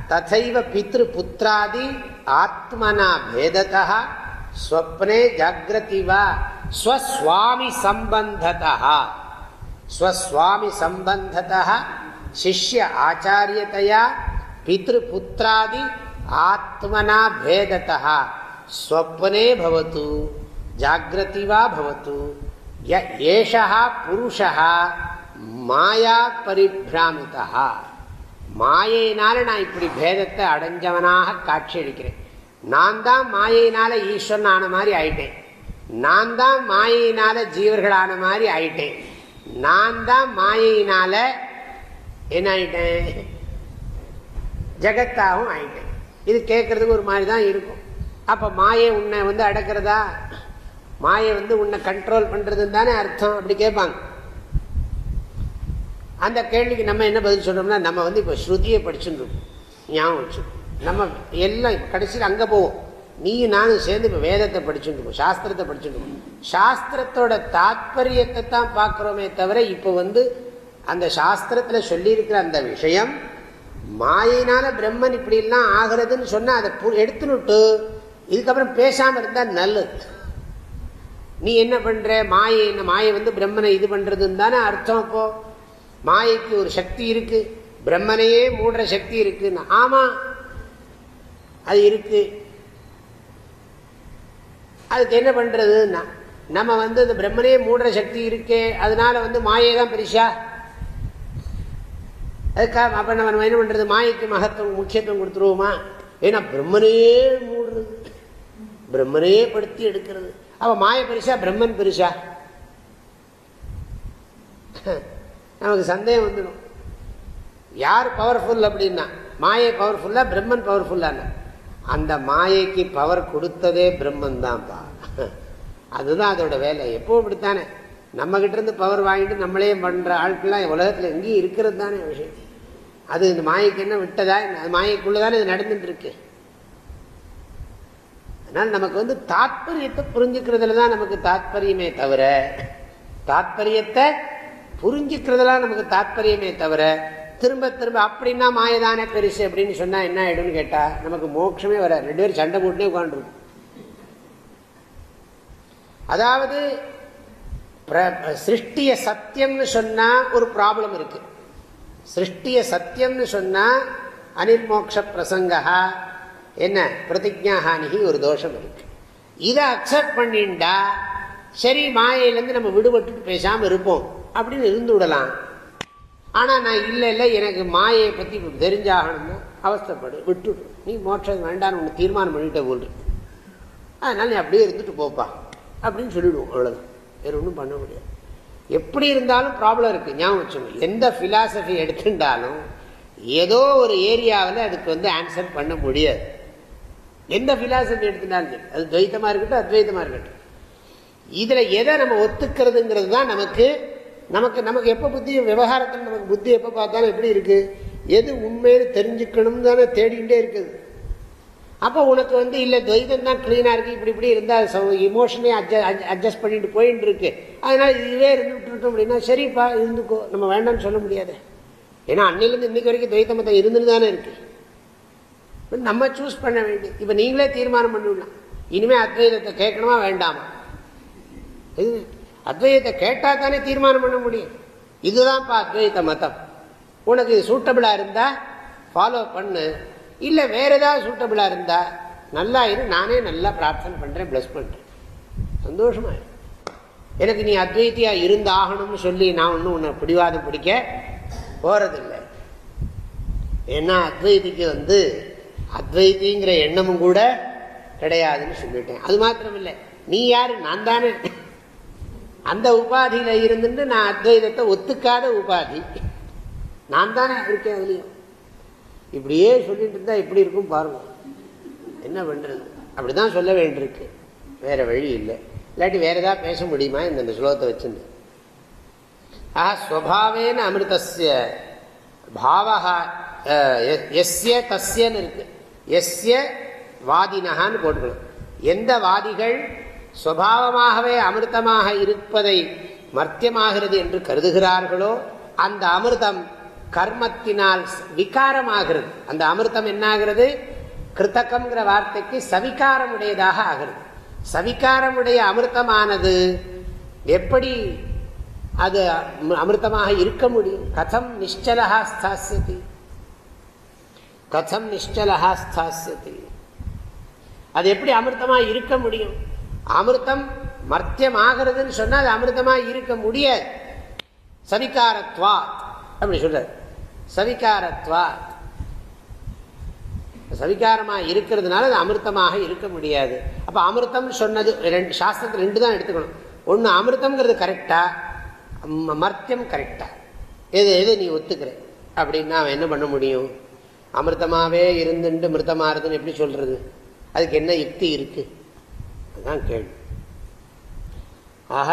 ததைவ பித்ரு புத்திராதி ஆத்மனா பேதத்தா ஸ்வப்னே ஜாகிரதி வா ஸ்வஸ்வாமி சம்பந்ததா ஸ்வஸ்வாமி சம்பந்ததா சிஷ்ய ஆச்சாரியத்தையா பித்ரு புத்திராதி ஆத்மனா பேதத்தா ஸ்வப்னே பவத்து ஜாகிரதி வா பவத்து ஏஷா புருஷா மாயா பரிபிராமிதா மாயினால நான் இப்படி பேதத்தை அடைஞ்சவனாக காட்சி அளிக்கிறேன் நான் தான் மாயினால ஈஸ்வரன் ஆன மாதிரி ஆயிட்டேன். நான் தான் மாயினால ஜீவர்களான மாதிரி ஆயிட்டேன். நான் தான் மாயினால என்ன ஆயிட்டேன்? ஜெகத்தாகவும் ஆயிட்டேன். இது கேட்கறதுக்கு ஒரு மாதிரி தான் இருக்கும். அப்ப மாயை உன்னை வந்து அடக்கிறதா? மாயை வந்து உன்னை கண்ட்ரோல் பண்றதுன்னு தானே அர்த்தம். அப்படி கேட்பாங்க. அந்த கேள்விக்கு நம்ம என்ன பதில் சொல்கிறோம்னா நம்ம வந்து இப்போ ஸ்ருதியை படிச்சுட்டு ஞாபகம் வச்சு நம்ம எல்லாம் கடைசியில் அங்கே போவோம். நீயும் நானும் சேர்ந்து இப்போ வேதத்தை படிச்சுட்டு சாஸ்திரத்தை படிச்சுட்டு சாஸ்திரத்தோட தாத்பரியத்தை தான் பார்க்குறோமே தவிர இப்போ வந்து அந்த சாஸ்திரத்தில் சொல்லியிருக்கிற அந்த விஷயம் மாயினால பிரம்மன் இப்படிலாம் ஆகிறதுன்னு சொன்னால் அதை எடுத்துனுட்டு இதுக்கப்புறம் பேசாமல் இருந்தால் நல்லது. நீ என்ன பண்ணுற மாயை என்ன மாயை வந்து பிரம்மனை இது பண்ணுறதுன்னு தானே அர்த்தம் இப்போது மாயைக்கு ஒரு சக்தி இருக்கு பிரம்மனையே மூடுற சக்தி இருக்குன்னு. ஆமா அது இருக்கு. அதுக்கு என்ன பண்றதுன்னா நம்ம வந்து இந்த பிரம்மனே மூடுற சக்தி இருக்கே அதனால வந்து மாயை தான் பெருசா. அதுக்காக அப்ப நம்ம என்ன பண்றது? மாயைக்கு மகத்துவம் முக்கியத்துவம் கொடுத்துருவோமா? ஏன்னா பிரம்மனே மூடுறது. பிரம்மனே படுத்தி எடுக்கிறது. அப்போ மாய பெருசா பிரம்மன் பெருசா? நமக்கு சந்தேகம் வந்துடும். யார் பவர்ஃபுல் அப்படின்னா? மாயை பவர்ஃபுல்லா பிரம்மன் பவர்ஃபுல்லான அந்த மாயைக்கு பவர் கொடுத்ததே பிரம்மன் தான்ப்பா அதுதான் அதோட வேலை. எப்போ இப்படித்தானே நம்ம கிட்ட இருந்து பவர் வாங்கிட்டு நம்மளே பண்ற ஆட்கள்லாம் உலகத்துல எங்கேயும் இருக்கிறது தானே விஷயம். அது இந்த மாயைக்கு என்ன விட்டதா? மாயைக்குள்ளதானே இது நடந்துட்டு இருக்கு. அதனால நமக்கு வந்து தாத்பரியத்தை புரிஞ்சுக்கிறதுல தான் நமக்கு தாத்பரியமே தவிர தாத்பரியத்தை புரிஞ்சுக்கிறதுலாம் நமக்கு தாத்பரியமே தவிர திரும்ப திரும்ப அப்படின்னா மாயதானே பெருசு அப்படின்னு சொன்னா என்ன ஆகிடும்னு கேட்டா நமக்கு மோட்சமே வர ரெண்டு பேரும் சண்டை போட்டுனே உட்காந்துருக்கும் அதாவது சிருஷ்டிய சத்தியம்னு சொன்னா ஒரு ப்ராப்ளம் இருக்கு. சிருஷ்டிய சத்தியம்னு சொன்னா அனிர்மோக்ஷ பிரசங்கா என்ன? பிரதிஜாஹானிகி ஒரு தோஷம் இருக்கு. இதை அக்செப்ட் பண்ணிண்டா சரி மாயிலேருந்து நம்ம விடுபட்டு பேசாமல் இருப்போம். அப்படின்னு இருந்து விடலாம். ஆனால் நான் இல்லை இல்லை எனக்கு மாயை பற்றி தெரிஞ்சாகணும்னு அவஸ்தப்படு விட்டுடு. நீ மோட்சம் வேண்டாம்னு ஒன்று தீர்மானம் பண்ணிட்ட போல் அதனால் நீ அப்படியே இருந்துட்டு போப்பா. அப்படின்னு சொல்லிவிடுவோம் அவ்வளோதான் வேறு ஒன்றும் பண்ண முடியாது. எப்படி இருந்தாலும் ப்ராப்ளம் இருக்குது ஞாபகம் வச்சுக்கணும் எந்த ஃபிலாசபி எடுத்துட்டாலும் ஏதோ ஒரு ஏரியாவில் அதுக்கு வந்து ஆன்சர் பண்ண முடியாது. எந்த ஃபிலாசபி எடுத்துட்டாலும் அது துவைத்தமாக இருக்கட்டும் அத்வைத்தமாக இருக்கட்டும். இதில் எதை நம்ம ஒத்துக்கிறதுங்கிறது தான் நமக்கு நமக்கு நமக்கு எப்போ புத்தி விவகாரத்தில் நமக்கு புத்தி எப்போ பார்த்தாலும் எப்படி இருக்குது எது உண்மையில தெரிஞ்சுக்கணும்னு தானே தேடிகிட்டே இருக்குது. அப்போ உனக்கு வந்து இல்லை துவைதம் தான் க்ளீனாக இருக்குது இப்படி இப்படி இருந்தால் இமோஷனே அட்ஜஸ்ட் பண்ணிட்டு போயின்னு இருக்கு. அதனால் இதுவே இருந்துட்டு அப்படின்னா சரிப்பா இருந்துக்கோ. நம்ம வேண்டாம்னு சொல்ல முடியாது. ஏன்னா அன்னையிலேருந்து இன்றைக்கி வரைக்கும் துவைத்த மதம் இருந்துட்டு தானே இருக்குது நம்ம சூஸ் பண்ண வேண்டிய இப்போ நீங்களே தீர்மானம் பண்ணிவிடலாம் இனிமேல் அத்வைதத்தை கேட்கணுமா வேண்டாமா? இது அத்வைதத்தை கேட்டால் தானே தீர்மானம் பண்ண முடியும்? இதுதான்ப்பா அத்வைத மதம். உனக்கு இது சூட்டபிளாக இருந்தால் ஃபாலோ பண்ணு. இல்லை வேற ஏதாவது சூட்டபிளாக இருந்தா நல்லா இரு நானே நல்லா பிரார்த்தனை பண்ணுறேன் ப்ளஸ் பண்ணுறேன் சந்தோஷமா எனக்கு நீ அத்வைத்தியா இருந்தாகணும்னு சொல்லி நான் ஒன்றும் உன்னை பிடிவாதம் பிடிக்க போறதில்லை. ஏன்னா அத்வைதிக்கு வந்து அத்வைத்திங்கிற எண்ணமும் கூட கிடையாதுன்னு சொல்லிட்டேன். அது மாத்திரம் இல்லை நீ யாரு? நான் தானே. அந்த உபாதியில இருந்துட்டு நான் அத்வைதத்தை ஒத்துக்காத உபாதி. நான் தானே இருக்கேன் அதுலயும். இப்படியே சொல்லிட்டு இருந்தா எப்படி இருக்கும் பாருங்க. என்ன பண்றது? அப்படிதான் சொல்ல வேண்டியிருக்கு. வேற வழி இல்லை. இல்லாட்டி வேற ஏதாவது பேச முடியுமா இந்த ஸ்லோகத்தை வச்சிருந்து ஆஹா ஸ்வபாவேன அமிர்தசிய பாவகா எஸ்ய தஸ்யன்னு இருக்கு. எஸ்ய வாதினகான்னு போட்டுக்கணும். எந்த வாதிகள் சுவாவமாகவே அமிர்தமாக இருப்பதை மர்த்தியமாகிறது என்று கருதுகிறார்களோ அந்த அமிர்தம் கர்மத்தினால் விகாரமாகிறது. அந்த அமிர்தம் என்னாகிறது? கிருத்தகம்ங்கிற வார்த்தைக்கு சவிகாரமுடையதாக ஆகிறது. சவிகாரமுடைய அமிர்தமானது எப்படி அது அமிர்தமாக இருக்க முடியும்? கதம் நிச்சலகா ஸ்தாசியதி கதம் நிச்சலகா ஸ்தாசியதி அது எப்படி அமிர்தமாக இருக்க முடியும்? அமிர்தம் மர்த்தியம் ஆகிறதுன்னு சொன்னால் அது அமிர்தமாக இருக்க முடியாது. சவிகாரத்வா அப்படி சொல்றாரு. சவிகாரத்வா சவிகாரமாக இருக்கிறதுனால அது அமிர்தமாக இருக்க முடியாது. அப்போ அமிர்தம் சொன்னது ரெண்டு சாஸ்திரத்தில் ரெண்டு தான் எடுத்துக்கணும். ஒன்று அமிர்தம்ங்கிறது கரெக்டாக மர்த்தியம் கரெக்டாக எது எது நீ ஒத்துக்கிற? அப்படின்னா அவன் என்ன பண்ண முடியும்? அமிர்தமாகவே இருந்துட்டு மிருதமாறுதுன்னு எப்படி சொல்கிறது அதுக்கு என்ன யுக்தி இருக்குது அதுதான் கேள்வி. ஆக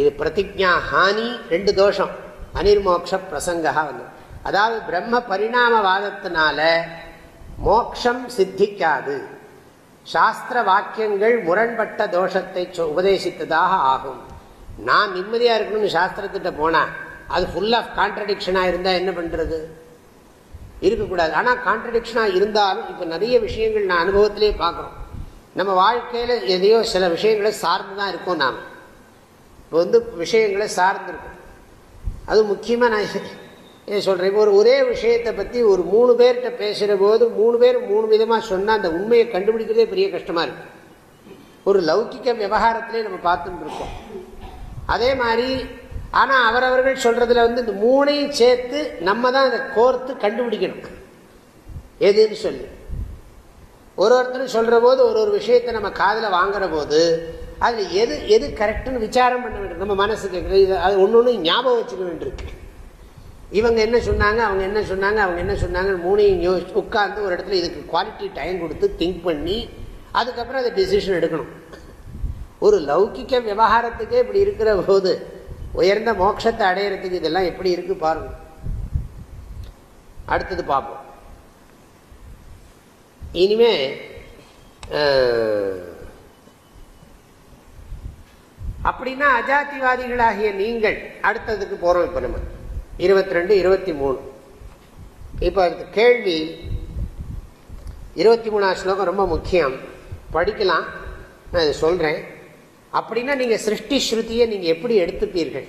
இது பிரதிஜா ஹானி ரெண்டு தோஷம். அனிர்மோக்ஷ பிரசங்கா வந்து. அதாவது பிரம்ம பரிணாமவாதத்தினால மோக்ஷம் சித்திக்காது. சாஸ்திர வாக்கியங்கள் முரண்பட்ட தோஷத்தை உபதேசித்ததாக ஆகும். நான் நிம்மதியாக இருக்கணும்னு சாஸ்திரத்திட்ட போனா அது ஃபுல் ஆஃப் கான்ட்ரடிக்ஷனாக இருந்தால் என்ன பண்ணுறது இருக்கக்கூடாது. ஆனால் கான்ட்ரடிக்ஷனாக இருந்தாலும் இப்போ நிறைய விஷயங்கள் நான் அனுபவத்திலே பார்க்குறோம். நம்ம வாழ்க்கையில் எதையோ சில விஷயங்களை சார்ந்து தான் இருக்கோம் நாம். இப்போ வந்து விஷயங்களை சார்ந்துருக்கோம். அது முக்கியமாக நான் ஏன் சொல்கிறேன் இப்போ ஒரு ஒரே விஷயத்தை பற்றி ஒரு மூணு பேர்கிட்ட பேசுகிற போது மூணு பேர் மூணு விதமாக சொன்னால் அந்த உண்மையை கண்டுபிடிக்கிறதே பெரிய கஷ்டமாக இருக்கு. ஒரு லௌகிக்க விவகாரத்திலே நம்ம பார்த்துட்டு இருக்கோம். அதே மாதிரி ஆனால் அவரவர்கள் சொல்கிறதுல வந்து இந்த மூணையும் சேர்த்து நம்ம தான் அதை கோர்த்து கண்டுபிடிக்கணும். எதுன்னு சொல்லி. ஒரு ஒருத்தர் சொல்கிற போது ஒரு ஒரு விஷயத்தை நம்ம காதில் வாங்குற போது அதில் எது எது கரெக்டுன்னு விசாரம் பண்ண வேண்டியது நம்ம மனசு கேட்குறது அது ஒன்று ஒன்று ஞாபகம் வச்சுக்க வேண்டியிருக்கு. இவங்க என்ன சொன்னாங்க அவங்க என்ன சொன்னாங்க அவங்க என்ன சொன்னாங்க மூணையும் யோசி உட்காந்து ஒரு இடத்துல இதுக்கு குவாலிட்டி டைம் கொடுத்து திங்க் பண்ணி அதுக்கப்புறம் அதை டிசிஷன் எடுக்கணும். ஒரு லௌகிக்க விவகாரத்துக்கே இப்படி இருக்கிற போது உயர்ந்த மோட்சத்தை அடையிறதுக்கு இதெல்லாம் எப்படி இருக்குது பாருங்கள் அடுத்தது பார்ப்போம். இனிமே அப்படின்னா அஜாத்திவாதிகளாகிய நீங்கள் அடுத்ததுக்கு போறோம் இப்ப நம்ம. இருபத்தி ரெண்டு இருபத்தி மூணு இப்போ அதுக்கு கேள்வி இருபத்தி மூணாவது ஸ்லோகம் ரொம்ப முக்கியம். படிக்கலாம் நான் இதை சொல்கிறேன் அப்படின்னா நீங்கள் சிருஷ்டி ஸ்ருதியை நீங்கள் எப்படி எடுத்துப்பீர்கள்?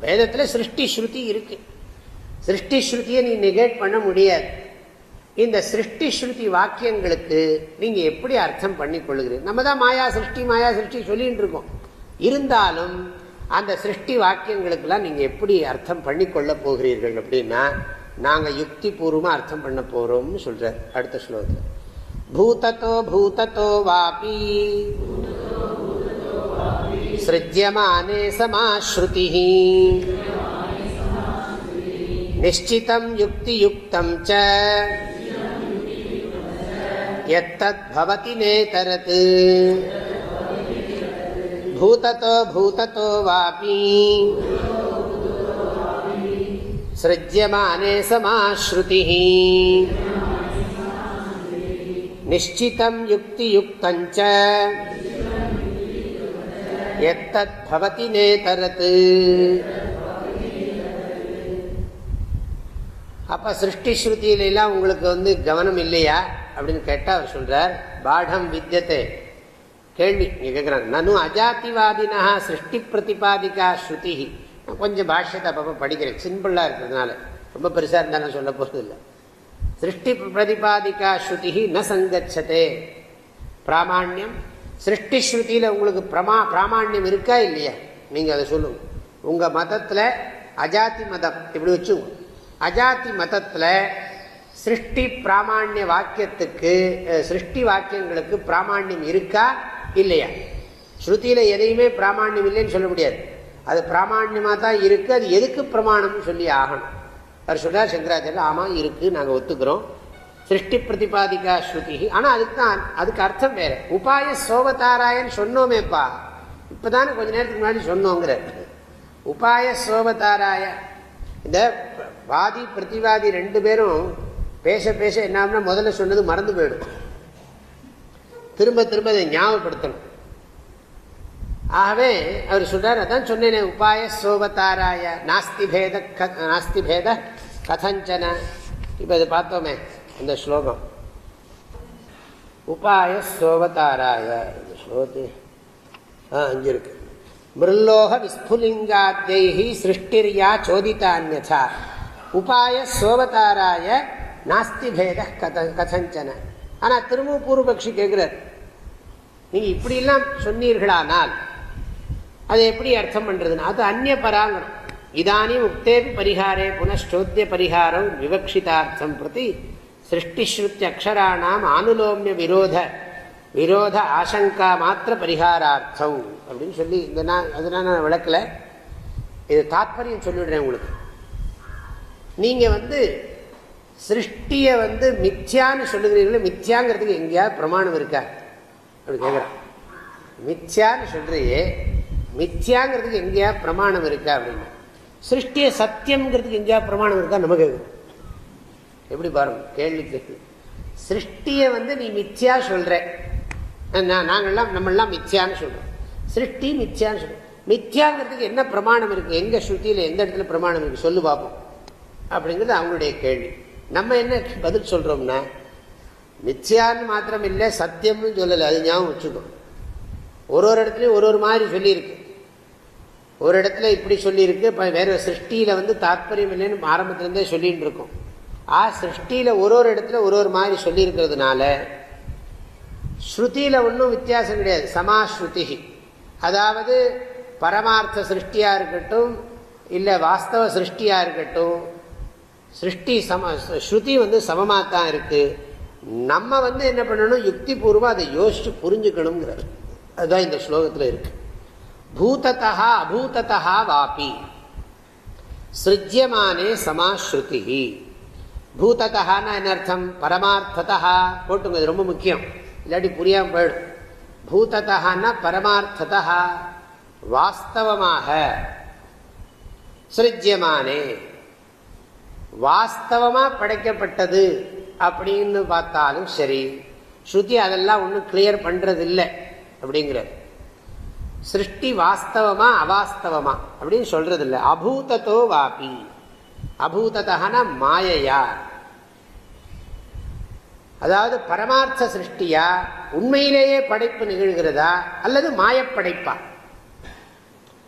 வேதத்தில் சிருஷ்டி ஸ்ருதி இருக்கு. சிருஷ்டி ஸ்ருதியை நீ நெகேட் பண்ண முடியாது. இந்த சிருஷ்டி ஸ்ருதி வாக்கியங்களுக்கு நீங்கள் எப்படி அர்த்தம் பண்ணி கொள்ளுகிறீங்க நம்ம தான் மாயா சிருஷ்டி மாயா சிருஷ்டி சொல்லிட்டு இருக்கோம். இருந்தாலும் அந்த சிருஷ்டி வாக்கியங்களுக்கெல்லாம் நீங்கள் எப்படி அர்த்தம் பண்ணி கொள்ள போகிறீர்கள் அப்படின்னா நாங்கள் யுக்தி பூர்வமாக அர்த்தம் பண்ண போகிறோம்னு சொல்கிறார் அடுத்த ஸ்லோகத்தில். பூதத்தோ பூதத்தோ வாபி. சிருஜ்யமானே சமாஸ்ருதி. நிச்சிதம் யுக்தியுக்தம் ச. च यत्तद्भवति नेतरत् भूततो भूततो वापि सृज्यमाने समाश्रुतिः निश्चितं युक्तियुक्तं च எத்தத் பவதி நேதரத்து அப்ப சிருஷ்டி ஸ்ருதியிலாம் உங்களுக்கு வந்து கவனம் இல்லையா அப்படின்னு கேட்டால் அவர் சொல்றார் பாடம் வித்தியத்தை கேள்வி நீங்க கேட்கிறாங்க நனு அஜாத்திவாதினா சிருஷ்டி பிரதிபாதிக்கா ஸ்ருதி நான் கொஞ்சம் பாஷ்யத்தை அப்பப்போ படிக்கிறேன். சிம்பிளாக இருக்கிறதுனால. ரொம்ப பெருசாக இருந்தாலும் சொல்ல போகிறது இல்லை சிருஷ்டி பிரதிபாதிக்கா ஸ்ருதி ந சங்கச்சதே. பிராமாண்யம் சிருஷ்டி ஸ்ருதியில் உங்களுக்கு பிரமா பிராமாண்யம் இருக்கா இல்லையா? நீங்கள் அதை சொல்லுங்க. உங்கள் மதத்தில் அஜாதி மதம் இப்படி வச்சுங்க அஜாதி மதத்தில் சிருஷ்டி பிராமான்ய வாக்கியத்துக்கு சிருஷ்டி வாக்கியங்களுக்கு பிராமான்யம் இருக்கா? இல்லையா? ஸ்ருதியில் எதையுமே பிராமான்யம் இல்லைன்னு சொல்ல முடியாது. அது பிராமான்யமாக தான் இருக்குது அது எதுக்கு பிரமாணம்னு சொல்லி ஆகணும்? அவர் சொல்கிறார் சங்கராச்சாரியர் ஆமாம் இருக்குது நாங்கள் ஒத்துக்கிறோம். சிருஷ்டி பிரதிபாதிகா ஸ்ருதி. ஆனால் அதுக்கு தான் அதுக்கு அர்த்தம் வேறு. உபாய சோபதாராயன்னு சொன்னோமேப்பா. இப்போதானே கொஞ்ச நேரத்துக்கு முன்னாடி சொன்னோங்கிற. உபாய சோபதாராய இந்த வாதி பிரதிவாதி ரெண்டு பேரும் பேச பேச என்ன முதல்ல சொன்னது மறந்து போயிடும். திரும்ப திரும்ப அதை ஞாபகப்படுத்தணும். ஆகவே அவர் சொல்றார் அதான் சொன்னேனே உபாய சோபத்தாராய நாஸ்தி பேத நாஸ்தி பேத கதஞ்சன. இப்போ இதை பார்த்தோமே அந்த ஸ்லோகம். உபாய சோபத்தாராய இந்த ஸ்லோகத்து ஆ அஞ்சு இருக்கு. மிருல்லோக விஸ்புலிங்காத்யை சிருஷ்டிரியா சோதிதான்யதா. உபாய சோபத்தாராய நாஸ்தி பேத கத கதஞ்சன. ஆனால் திரும்பவும் பூர்வபக்ஷி கேட்குறார் நீங்கள் இப்படிலாம் சொன்னீர்களானால் அது எப்படி அர்த்தம் பண்ணுறதுன்னா அது அந்நிய பராங்கணம். இதானி உக்தேபி பரிகாரே புனஸ்டோத்திய பரிகாரம் விவக்ஷிதார்த்தம் பிரதி சிருஷ்டிஸ்ருத்தி அக்ஷராணாம் ஆனுலோமிய விரோத விரோத ஆசங்கா மாத்திர பரிகாரார்த்தம். அப்படின்னு சொல்லி இந்த நான் அதனால் நான் விளக்கலை. இது தாத்பரியம் சொல்லிவிடுறேன் உங்களுக்கு. நீங்கள் வந்து சிருஷ்டியை வந்து மித்யான்னு சொல்லுகிறீர்களே மித்யாங்கிறதுக்கு எங்கேயாவது பிரமாணம் இருக்கா? அப்படி கேட்குறான் மித்யான்னு சொல்றியே மித்யாங்கிறதுக்கு எங்கேயாவது பிரமாணம் இருக்கா அப்படின்னு. சிருஷ்டியை சத்தியம்ங்கிறதுக்கு எங்கேயாவது பிரமாணம் இருக்கா நமக்கு எப்படி பாருங்க கேள்வி கேள்வி சிருஷ்டியை வந்து நீ மித்யா சொல்ற. நாங்கள்லாம் நம்மளாம் மித்யான்னு சொல்றோம். சிருஷ்டி மித்யான்னு சொல்றோம். மித்யாங்கிறதுக்கு என்ன பிரமாணம் இருக்கு? எங்க ஸ்ருத்தியில எந்த இடத்துல பிரமாணம் இருக்கு? சொல்லு பார்ப்போம் அப்படிங்கிறது அவங்களுடைய கேள்வி. நம்ம என்ன பதில் சொல்றோம்னா மித்யான்னு மாத்திரம் இல்லை சத்தியம்னு சொல்லலை. அது ஞாபகம் வச்சுக்கணும் ஒரு ஒரு இடத்துலையும் ஒரு ஒரு மாதிரி சொல்லியிருக்கு. ஒரு இடத்துல இப்படி சொல்லியிருக்கு இப்போ வேறு சிருஷ்டியில் வந்து தாற்பயம் இல்லைன்னு ஆரம்பத்துலேருந்தே சொல்லிகிட்டு இருக்கோம். ஆ சிருஷ்டியில் ஒரு ஒரு இடத்துல ஒரு ஒரு மாதிரி சொல்லியிருக்கிறதுனால ஸ்ருதியில் ஒன்றும் வித்தியாசம் கிடையாது. சமாஸ்ருதி. அதாவது பரமார்த்த சிருஷ்டியாக இருக்கட்டும் இல்லை வாஸ்தவ சிருஷ்டியாக இருக்கட்டும் சிருஷ்டி சம ஸ்ருதி வந்து சமமாக தான் இருக்குது நம்ம வந்து என்ன பண்ணணும்? யுக்தி பூர்வம் அதை யோசிச்சு புரிஞ்சுக்கணுங்கிறது. அதுதான் இந்த ஸ்லோகத்தில் இருக்கு. பூதத்தா அபூதத்தா வாபி. சிருஜ்யமானே சமாஸ்ருதி. பூதத்தான்னா என்ன அர்த்தம்? பரமார்த்ததா போட்டுங்க இது ரொம்ப முக்கியம். இல்லாட்டி புரியாம போயிடும். பூதத்தான்னா பரமார்த்ததா வாஸ்தவமாக. சிருஜ்யமானே. வாஸ்தவமா படைக்கப்பட்டது அப்படின்னு பார்த்தாலும் சரி ஸ்ருதி அதெல்லாம் ஒன்றும் கிளியர் பண்றது இல்லை அப்படிங்கிறது சிருஷ்டி வாஸ்தவமா அவாஸ்தவமா அப்படின்னு சொல்றது இல்லை அபூதத்தோ வாபி. அபூதத்தகன மாயையா. அதாவது பரமார்த்த சிருஷ்டியா உண்மையிலேயே படைப்பு நிகழ்கிறதா அல்லது மாயப்படைப்பா?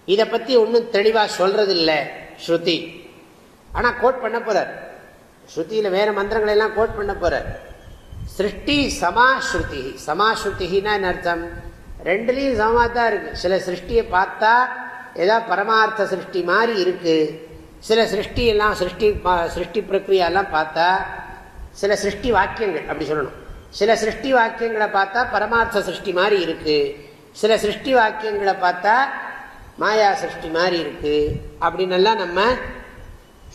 இதை பத்தி ஒன்றும் தெளிவா சொல்றதில்லை ஸ்ருதி. ஆனா கோட் பண்ண போறார். ஸ்ருதியில வேற மந்திரங்களை எல்லாம் கோட் பண்ண போறார். சிருஷ்டி சமாஸ்ருதி. சமாஸ்ருதினா அர்த்தம்? ரெண்டுலேயும் சமமாக தான் இருக்கு. சில சிருஷ்டியை பார்த்தா ஏதாவது பரமார்த்த சிருஷ்டி மாதிரி இருக்கு. சில சிருஷ்டியெல்லாம் சிருஷ்டி சிருஷ்டி பிரக்ரியாலாம் பார்த்தா சில சிருஷ்டி வாக்கியங்கள் அப்படி சொல்லணும். சில சிருஷ்டி வாக்கியங்களை பார்த்தா பரமார்த்த சிருஷ்டி மாதிரி இருக்கு. சில சிருஷ்டி வாக்கியங்களை பார்த்தா மாயா சிருஷ்டி மாதிரி இருக்கு. அப்படின்னெல்லாம் நம்ம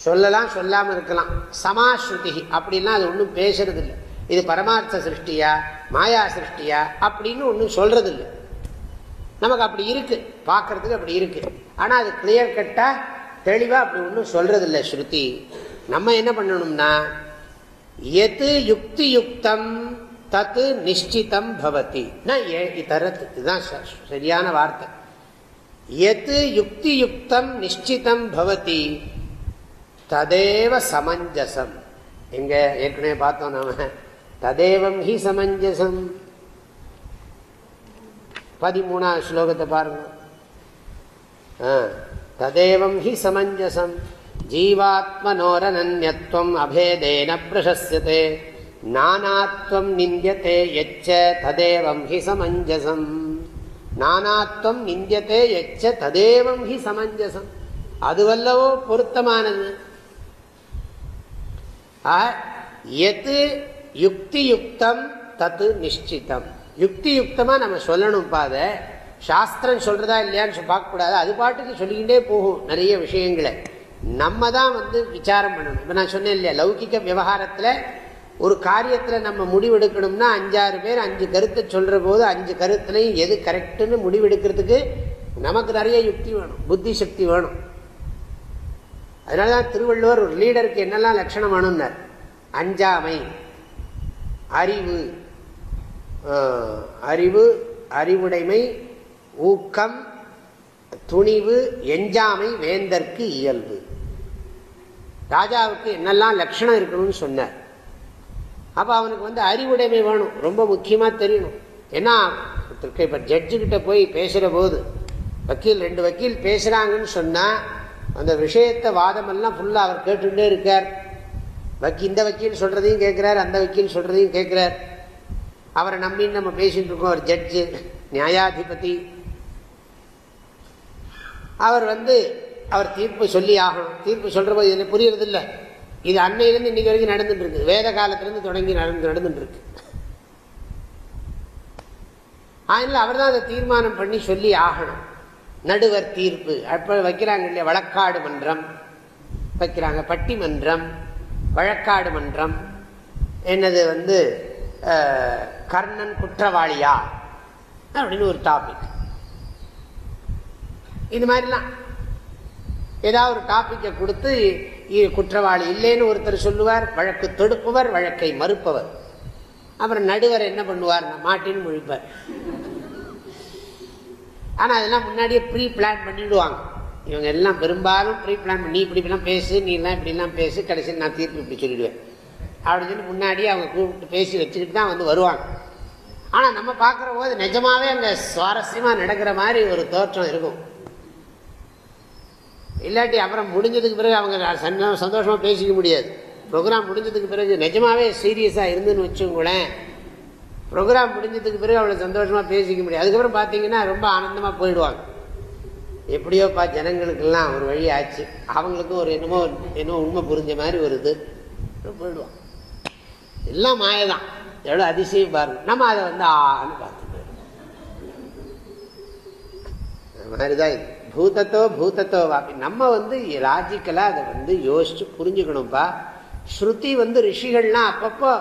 சொல்லலாம் சொல்லாமல் இருக்கலாம். சமாஸ்ருதி அப்படின்னா அது ஒன்றும் பேசுறது இல்லை இது பரமார்த்த சிருஷ்டியா மாயா சிருஷ்டியா அப்படின்னு ஒன்றும் சொல்றது இல்லை நமக்கு அப்படி இருக்கு. பார்க்கறதுக்கு அப்படி இருக்கு. ஆனால் அது கிளியர் கட்டாக தெளிவாக அப்படி ஒன்றும் சொல்றது இல்லை ஸ்ருதி. நம்ம என்ன பண்ணணும்னா எது யுக்தி யுக்தம் தத்து நிச்சிதம் பவதி. தரத்து. இதுதான் சரியான வார்த்தை. எது யுக்தி யுக்தம் நிச்சிதம் பவதி ததேவ சமஞ்சசம். எங்க ஏற்கனவே பார்த்தோம் நாம. ததேவம் ஹி சமஞ்சசம். பதிமூணாவது ஸ்லோகத்தை பாருங்க. ததேவம் ஹி சமஞ்சசம். ஜீவாத்மனோரனன்யத்துவம் அபேதேன பிரசஸ்யதே நானாத்வம் நிந்தியத்தே எச்ச ததேவம் ஹி சமஞ்சசம். நானாத்வம் நிந்தியத்தே எச்ச ததேவம் ஹி சமஞ்சசம். அதுவல்லவோ பொருத்தமானது. எது யுக்தி யுக்தம் தத்து நிச்சிதம் யுக்தி யுக்தமாக நம்ம சொல்லணும்ப்பா அதை. சாஸ்திரம் சொல்கிறதா இல்லையான்னு பார்க்கக்கூடாது. அது பாட்டுக்கு சொல்லிக்கிட்டே போகும் நிறைய விஷயங்களை. நம்ம தான் வந்து விசாரம் பண்ணணும். இப்போ நான் சொன்னேன் இல்லையா லௌகிக்க விவகாரத்தில் ஒரு காரியத்தில் நம்ம முடிவெடுக்கணும்னா அஞ்சாறு பேர் அஞ்சு கருத்தை சொல்கிற போது அஞ்சு கருத்துலையும் எது கரெக்டுன்னு முடிவெடுக்கிறதுக்கு நமக்கு நிறைய யுக்தி வேணும் புத்தி சக்தி வேணும். அதனால தான் திருவள்ளுவர் ஒரு லீடருக்கு என்னெல்லாம் லட்சணம் வேணும்னார் அஞ்சாமை அறிவு அறிவு அறிவுடைமை ஊக்கம் துணிவு எஞ்சாமை வேந்தற்கு இயல்பு. ராஜாவுக்கு என்னெல்லாம் லட்சணம் இருக்கணும்னு சொன்னார். அப்போ அவனுக்கு வந்து அறிவுடைமை வேணும். ரொம்ப முக்கியமாக தெரியணும். ஏன்னா இப்போ ஜட்ஜுக்கிட்ட போய் பேசுகிற போது வக்கீல் ரெண்டு வக்கீல் பேசுகிறாங்கன்னு சொன்னால் அந்த விஷயத்தை வாதமெல்லாம் ஃபுல்லாக அவர் கேட்டுகிட்டே இருக்கார். வக்கி இந்த வக்கீல் சொல்கிறதையும் கேட்குறார் அந்த வக்கீல் சொல்கிறதையும் கேட்குறார். அவரை நம்பின்னு நம்ம பேசிட்டு இருக்கோம் ஒரு ஜட்ஜு நியாயாதிபதி. அவர் வந்து அவர் தீர்ப்பு சொல்லி ஆகணும். தீர்ப்பு சொல்கிற போது இதில் புரியறது இல்லை இது அன்னையிலேருந்து இன்னைக்கு வரைக்கும் நடந்துட்டு இருக்கு. வேத காலத்திலேருந்து தொடங்கி நடந்து நடந்துட்டு இருக்கு. அதனால அவர் தான் அதை தீர்மானம் பண்ணி சொல்லி ஆகணும். நடுவர் தீர்ப்பு. அப்போ வைக்கிறாங்க இல்லையா? வழக்காடு மன்றம். வைக்கிறாங்க பட்டிமன்றம் வழக்காடு மன்றம். என்னது வந்து கர்ணன் குற்றவாளியா? அப்படின்னு ஒரு டாபிக் இது மாதிரிலாம். ஏதாவது ஒரு டாப்பிக்கை கொடுத்து குற்றவாளி இல்லைன்னு ஒருத்தர் சொல்லுவார் வழக்கு தொடுப்பவர் வழக்கை மறுப்பவர். அப்புறம் நடுவர் என்ன பண்ணுவார் மாட்டின்னு முழிப்பார். ஆனால் அதெல்லாம் முன்னாடியே ப்ரீ பிளான் பண்ணிவிடுவாங்க இவங்க எல்லாம் பெரும்பாலும் ப்ரீ பிளான் பண்ணி இப்படி இப்படிலாம் பேசு நீ எல்லாம் இப்படிலாம் பேசு கடைசியில் நான் தீர்ப்பு இப்படி சொல்லிடுவேன். அப்படின்னு சொல்லி முன்னாடியே அவங்க கூப்பிட்டு பேசி வச்சுக்கிட்டு தான் வந்து வருவாங்க. ஆனால் நம்ம பார்க்குற போது நிஜமாகவே அங்கே சுவாரஸ்யமாக நடக்கிற மாதிரி ஒரு தோற்றம் இருக்கும். இல்லாட்டி அப்புறம் முடிஞ்சதுக்கு பிறகு அவங்க சந்தோஷமாக பேசிக்க முடியாது. ப்ரோக்ராம் முடிஞ்சதுக்கு பிறகு நிஜமாகவே சீரியஸாக இருந்துன்னு வச்சுங்களேன் ப்ரோக்ராம் முடிஞ்சதுக்கு பிறகு அவ்வளோ சந்தோஷமாக பேசிக்க முடியும். அதுக்கப்புறம் பார்த்தீங்கன்னா ரொம்ப ஆனந்தமாக போயிடுவாங்க. எப்படியோப்பா ஜனங்களுக்கெல்லாம் ஒரு வழி ஆச்சு. அவங்களுக்கும் ஒரு என்னமோ என்னமோ உண்மை புரிஞ்ச மாதிரி ஒரு இது. போயிடுவான் எல்லாம் மாயதான். எவ்வளோ அதிசயம் பாருங்க நம்ம அதை வந்து ஆன்னு பார்த்து அது மாதிரிதான் இது. பூதத்தோ பூதத்தோ வாப்பி நம்ம வந்து லாஜிக்கலாக அதை வந்து யோசிச்சு புரிஞ்சுக்கணும்ப்பா ஸ்ருதி வந்து ரிஷிகள்லாம் அப்பப்போ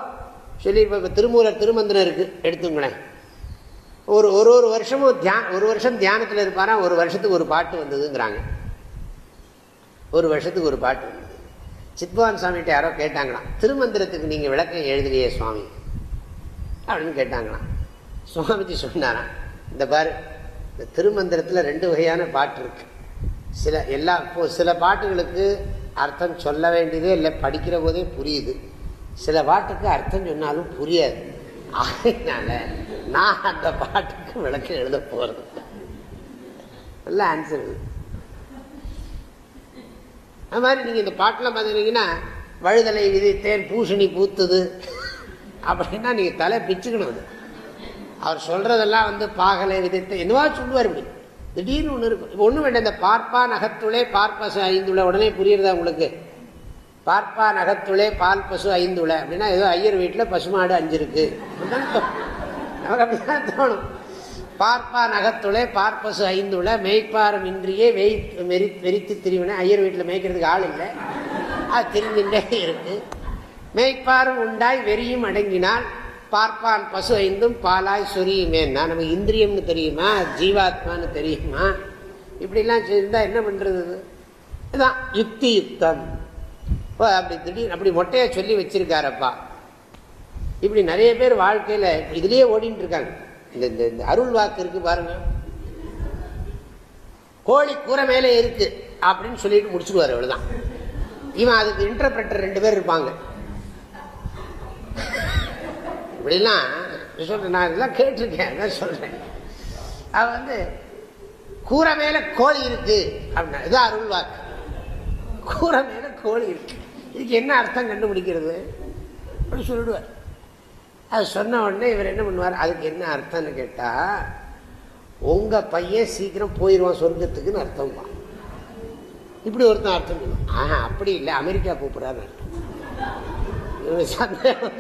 சொல்லி இப்போ திருமூலர் திருமந்திரம் இருக்குது எடுத்துங்களேன். ஒரு ஒரு ஒரு வருஷமும் தியான் ஒரு வருஷம் தியானத்தில் இருப்பாரா? ஒரு வருஷத்துக்கு ஒரு பாட்டு வந்ததுங்கிறாங்க. ஒரு வருஷத்துக்கு ஒரு பாட்டு வந்தது. சித்பவான் சுவாமிகிட்ட யாரோ கேட்டாங்களாம் திருமந்திரத்துக்கு நீங்கள் விளக்கம் எழுதலையே சுவாமி? அப்படின்னு கேட்டாங்களாம். சுவாமிஜி சொன்னாராம் இந்த பாரு இந்த திருமந்திரத்தில் ரெண்டு வகையான பாட்டு இருக்கு. சில எல்லா சில பாட்டுகளுக்கு அர்த்தம் சொல்ல வேண்டியதே இல்லை படிக்கிற போதே புரியுது. சில பாட்டுக்கு அர்த்தம் சொன்னாலும் புரியாது. அதனால நான் அந்த பாட்டுக்கு விளக்கம் எழுத போறது. நல்ல ஆன்சர் அது மாதிரி நீங்கள் இந்த பாட்டில் பார்த்துக்கிட்டீங்கன்னா வழுதலை விதித்தேன் பூசணி பூத்துது அப்படின்னா நீங்கள் தலை பிச்சுக்கணும் அது. அவர் சொல்றதெல்லாம் வந்து பாகலை விதித்த என்னவா சொல்லுவார் இப்படி? திடீர்னு ஒன்று இருக்கும். இப்போ ஒன்றும் வேண்டாம் இந்த பார்ப்பா நகத்துளே பார்ப்பா ஐந்துள்ள உடனே புரியுறதா உங்களுக்கு? பார்ப்பா நகத்துளே பால் பசு ஐந்துளை. அப்படின்னா ஏதோ ஐயர் வீட்டில் பசுமாடு அஞ்சு இருக்கு நமக்கு அப்படிதான் தோணும். பார்ப்பா நகத்துளே பார்ப்பசு ஐந்துள. மேய்ப்பாரம் இன்றியே வெய் மெரி வெறித்து திரிவின. ஐயர் வீட்டில் மேய்க்கிறதுக்கு ஆள் இல்லை. அது திரிந்துட்டே இருக்கு. மேய்ப்பாரும் உண்டாய் வெறியும் அடங்கினால் பார்ப்பான் பசு ஐந்தும் பாலாய் சொரியுமேன்னா. நமக்கு இந்திரியம்னு தெரியுமா? ஜீவாத்மான்னு தெரியுமா? இப்படிலாம் இருந்தால் என்ன பண்றது இதுதான் யுக்தி யுக்தம். இப்போ அப்படி திடீர்னு அப்படி மொட்டையை சொல்லி வச்சிருக்காரப்பா. இப்படி நிறைய பேர் வாழ்க்கையில இதுலயே ஓடிட்டு இருக்காங்க. இந்த இந்த இந்த அருள் வாக்கு இருக்கு பாருங்க. கோழி கூரை மேலே இருக்கு அப்படின்னு சொல்லிட்டு முடிச்சுடுவார் அவ்வளவுதான் இவன் அதுக்கு இன்டர்பிரட்டர் ரெண்டு பேர் இருப்பாங்க. இப்படிலாம் சொல்றேன் நான் இதெல்லாம் கேட்டிருக்கேன் அதான் சொல்றேன். அவன் வந்து கூரை மேல கோழி இருக்கு அப்படின்னா இதான் அருள் வாக்கு. கூரை மேல கோழி இருக்கு. இதுக்கு என்ன அர்த்தம் கண்டுபிடிக்கிறது? அப்படி சொல்லிடுவார். அது சொன்ன உடனே இவர் என்ன பண்ணுவார்? அதுக்கு என்ன அர்த்தம்னு கேட்டால் உங்கள் பையன் சீக்கிரம் போயிடுவான் சொர்க்கத்துக்குன்னு அர்த்தம் இப்படி ஒருத்தன் அர்த்தம் பண்ணுவான் ஆஹா அப்படி இல்லை. அமெரிக்கா கூப்பிடான்னு அர்த்தம். சந்தேகம்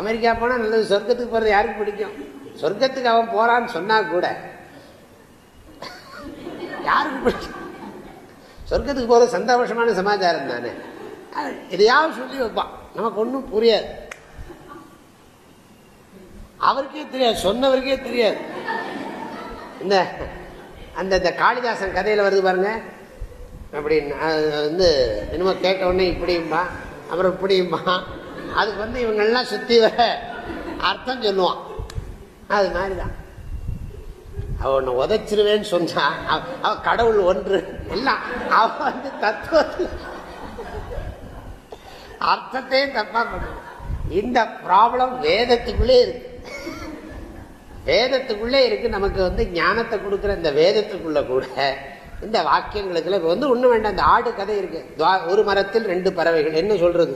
அமெரிக்கா போனால் நல்லது. சொர்க்கத்துக்கு போகிறது யாருக்கு பிடிக்கும்? சொர்க்கத்துக்கு அவன் போகிறான்னு சொன்னால் கூட யாருக்கு பிடிக்கும்? சொர்க்கத்துக்கு போகிறது சந்தோஷமான சமாச்சாரம் தானே. எதையாவது சொல்லி வைப்பான் நமக்கு ஒன்றும் புரியாது. அவருக்கே தெரியாது சொன்னவருக்கே தெரியாது. இந்த அந்த இந்த காளிதாசன் கதையில் வருது பாருங்க. அப்படின்னு அது வந்து என்னமோ கேட்ட உடனே இப்படியும்பா அப்புறம் இப்படியும்பா. அதுக்கு வந்து இவங்கெல்லாம் சுற்றி வர அர்த்தம் சொல்லுவான். அது மாதிரி தான் அவனை உதச்சிருவேன்னு சொன்னா அவ கடவுள் ஒன்று. எல்லாம் அவ வந்து தத்துவத்தில் அர்த்தத்தையும் தப்பா பண்ணுவான் இந்த ப்ராப்ளம் வேதத்துக்குள்ளே இருக்கு. வேதத்துக்குள்ளே இருக்கு. நமக்கு வந்து ஞானத்தை கொடுக்குற இந்த வேதத்துக்குள்ள கூட இந்த வாக்கியங்களுக்குள்ள இப்போ வந்து ஒன்றும் வேண்டாம். இந்த ஆடு கதை இருக்கு. ஒரு மரத்தில் ரெண்டு பறவைகள். என்ன சொல்றது?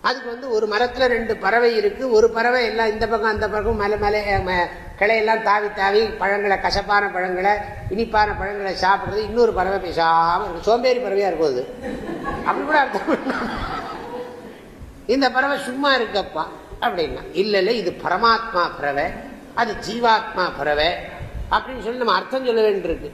அதுக்கு வந்து ஒரு மரத்தில் ரெண்டு பறவை இருக்கு. ஒரு பறவை எல்லாம் இந்த பக்கம் அந்த பக்கம் மலை மலை கிளையெல்லாம் தாவி தாவி பழங்களை கசப்பான பழங்களை இனிப்பான பழங்களை சாப்பிட்றது. இன்னொரு பறவை பேசாமல் இருக்கு. சோம்பேறி பறவையாக இருக்கும் அது. அப்படி கூட அர்த்தம். இந்த பறவை சும்மா இருக்கப்பா. அப்படின்னா இல்லைல்ல இது பரமாத்மா பறவை அது ஜீவாத்மா பறவை அப்படின்னு சொல்லி நம்ம அர்த்தம் சொல்ல வேண்டியிருக்கு.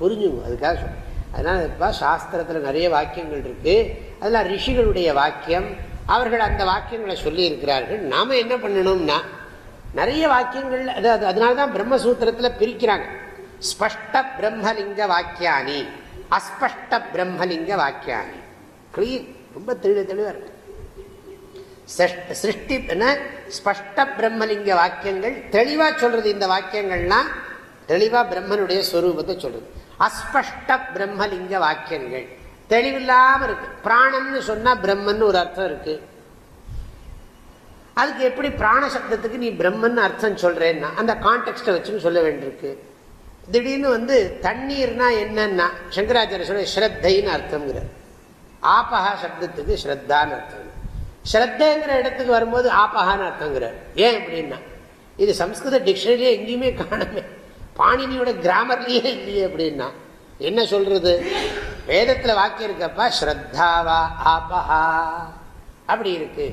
புரிஞ்சுங்க அதுக்காக சொல்ல அதனால இப்போ சாஸ்திரத்தில் நிறைய வாக்கியங்கள் இருக்குது அதெல்லாம் ரிஷிகளுடைய வாக்கியம். அவர்கள் அந்த வாக்கியங்களை சொல்லி இருக்கிறார்கள் என்ன பண்ணணும்னா நிறைய வாக்கியங்கள் அதாவது அதனால தான் பிரம்மசூத்திரத்தில் பிரிக்கிறாங்க. ஸ்பஷ்ட பிரம்மலிங்க வாக்கியானி அஸ்பஷ்ட பிரம்மலிங்க வாக்கியானி. கிளீன் ரொம்ப தெளிவு தெளிவாக இருக்கு. சிருஷ்டி ஸ்பஷ்ட பிரம்மலிங்க வாக்கியங்கள் தெளிவா சொல்றது இந்த வாக்கியங்கள்லாம் தெளிவா பிரம்மனுடைய ஸ்வரூபத்தை சொல்றது. அஸ்பஷ்ட பிரம்மலிங்க வாக்கியங்கள். தெளிவில்லாம இருக்கு. பிராணம்னு சொன்னா பிரம்மன் ஒரு அர்த்தம் இருக்கு. அதுக்கு எப்படி பிராண சப்தத்துக்கு நீ பிரம்மன் அர்த்தம் சொல்றேன்னா அந்த கான்டெக்ட வச்சுன்னு சொல்ல வேண்டியிருக்கு. திடீர்னு வந்து தண்ணீர்னா என்னன்னா சங்கராச்சாரிய சொல்ற ஸ்ரத்தைன்னு அர்த்தம்ங்கிறார். ஆபஹா சப்தத்துக்கு ஸ்ரத்தான்னு அர்த்தம். ஸ்ரத்தைங்கிற இடத்துக்கு வரும்போது ஆபஹான்னு அர்த்தங்கிறார். ஏன் அப்படின்னா இது சம்ஸ்கிருத டிக்ஷனரியே எங்கேயுமே காணமே பாணினியோட கிராமர்லேயே இல்லையே அப்படின்னா என்ன சொல்றது? வேதத்துல வாக்கியம் இருக்கப்பா ஸ்ரத்தாவா ஆபஹா அப்படி இருக்கு.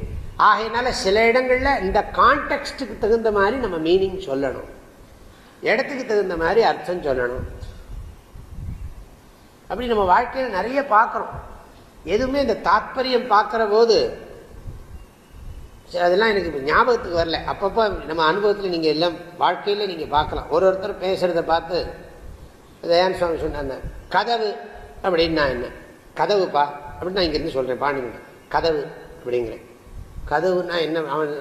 ஆகையினால சில இடங்கள்ல இந்த கான்டெக்ட்டுக்கு தகுந்த மாதிரி நம்ம மீனிங் சொல்லணும். இடத்துக்கு தகுந்த மாதிரி அர்த்தம் சொல்லணும். அப்படி நம்ம வாழ்க்கையில் நிறைய பார்க்குறோம். எதுவுமே இந்த தாத்பரியம் பார்க்குற போது அதெல்லாம் எனக்கு இப்போ ஞாபகத்துக்கு வரல. அப்பப்போ நம்ம அனுபவத்தில் நீங்கள் எல்லாம் வாழ்க்கையில் நீங்கள் பார்க்கலாம். ஒரு ஒருத்தர் பேசுகிறத பார்த்து தயான் சுவாமி சொன்னாங்க கதவு அப்படின்னா என்ன? கதவுப்பா அப்படின்னு நான் இங்கேருந்து சொல்கிறேன் பாண்டிமண்டி கதவு அப்படிங்கிறேன். கதவுன்னா என்ன? அவன்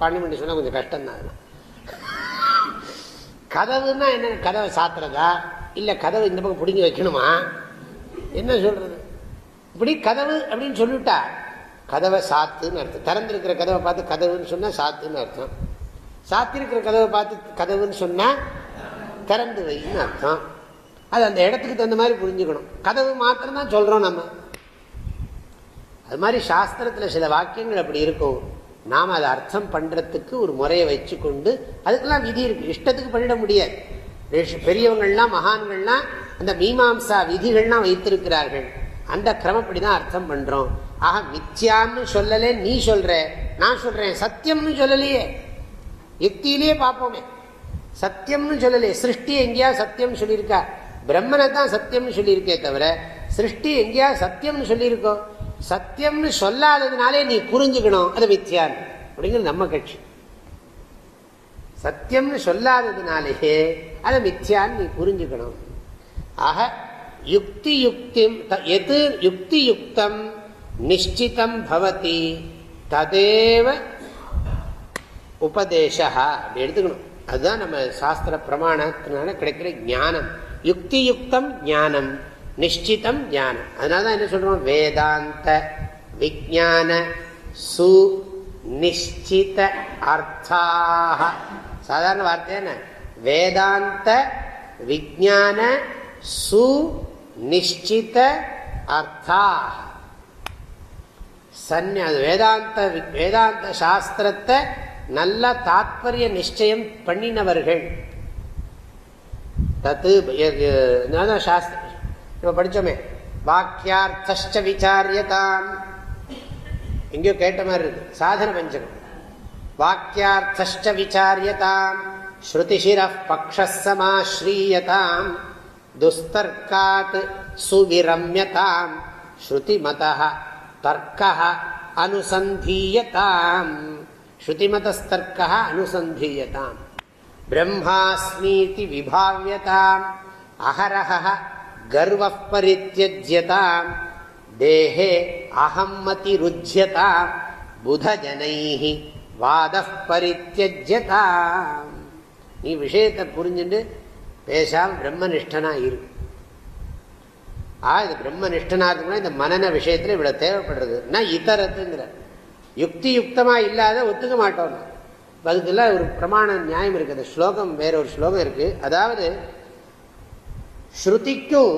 பாண்டிமண்டி சொன்னால் கொஞ்சம் கஷ்டம்தான் கதவுன்னா என்ன? கதவை சாத்துறதா? இல்லை கதவை இந்த பக்கம் பிடிங்கி வைக்கணுமா? என்ன சொல்கிறது இப்படி கதவு அப்படின்னு சொல்லிவிட்டா கதவை சாத்துன்னு அர்த்தம். திறந்திருக்கிற கதவை பார்த்து கதவுன்னு சொன்னால் சாத்துன்னு அர்த்தம். சாத்திருக்கிற கதவை பார்த்து கதவுன்னு சொன்னால் திறந்து வைன்னு அர்த்தம். அது அந்த இடத்துக்கு தகுந்த மாதிரி புரிஞ்சுக்கணும். கதவு மாத்திரம்தான் சொல்கிறோம் நம்ம. அது மாதிரி சாஸ்திரத்தில் சில வாக்கியங்கள் அப்படி இருக்கும். நாம் அதை அர்த்தம் பண்ணுறதுக்கு ஒரு முறையை வச்சு கொண்டு அதுக்கெல்லாம் விதி இருக்கு. இஷ்டத்துக்கு பண்ணிட முடியாது. பெரியவங்கள்லாம் மகான்கள்லாம் அந்த மீமாம்சா விதிகள்லாம் வைத்திருக்கிறார்கள். அந்த கிரமப்படி தான் அர்த்தம் பண்ணுறோம் ஆக மித்யான்னு சொல்லலே நீ சொல்ற நான் சொல்றேன். சத்தியம்னு சொல்லலையே. யுக்தியிலேயே பார்ப்போமே. சத்தியம்னு சொல்லலையே சிருஷ்டி எங்கேயா சத்தியம் சொல்லியிருக்கா? பிரம்மனை தான் சத்தியம்னு சொல்லியிருக்கே தவிர சிருஷ்டி எங்கேயா சத்தியம்னு சொல்லியிருக்கோம் சத்தியம்னு சொல்லாததுனாலே நீ புரிஞ்சுக்கணும். அது மித்யான் அப்படிங்கிறது நம்ம கட்சி. சத்தியம்னு சொல்லாததுனாலேயே அதை மித்யான்னு நீ புரிஞ்சுக்கணும். ஆக யுக்தி யுக்தி எது யுக்தி யுக்தம் நிச்சிதம் பவதி. ததேவ உபதேசா அப்படி எடுத்துக்கணும். அதுதான் நம்ம சாஸ்திர பிரமாணத்தினால கிடைக்கிற ஞானம். யுக்தி யுக்தம் ஞானம் நிச்சிதம் ஞானம். அதனால தான் என்ன சொல்றோம்? வேதாந்த விஜான சு நிச்சித அர்த்தாக சாதாரண வார்த்தை என்ன? வேதாந்த விஜான சு நிச்சித அர்த்தா சன்னியா வேதாந்த வேதாந்த சாஸ்திரத்தை நல்ல தாத்பரிய நிச்சயம் பண்ணினவர்கள். தத்து சாஸ்திரம் நம்ம படித்தோமே வாக்கியார்த்த விசாரியதாம். எங்கேயோ கேட்ட மாதிரி இருக்கு. சாதன பஞ்சகம். வாக்கியார்த்த விசாரியதாம். ஸ்ருதிஷிர பக்ஷமாஸ்ரீயதாம் துஸ்தர்க்காத் சுவிரம்யதாம் ஸ்ருதிமதா தர்க்க அனுசந்தீயதாம் ஸ்ருதிமதஸ்தர்க்க அனுசந்தீயதாம் பிரம்மாஸ்மீதி விபாவியதாம் அகரஹ கர்வ பரித்தியஜ்யதாம் தேஹே அகம் மதி ருஜ்யதாம் புதஜனை வாத பரித்தியஜ்யதாம் நீ விஷயத்தை புரிஞ்சுட்டு பேசாம பிரம்மனிஷ்டனா இருக்கு ஆ இது பிரம்ம இருக்குன்னா இந்த மனன விஷயத்துல இவ்வளவு தேவைப்படுறது. நான் இதரத்துங்கிற யுக்தி யுக்தமா இல்லாத ஒத்துக்க மாட்டோம். அதுக்குள்ள ஒரு பிரமாண நியாயம் இருக்கு. அந்த ஸ்லோகம் வேற ஒரு ஸ்லோகம் இருக்கு. அதாவது ஸ்ருதிக்கும்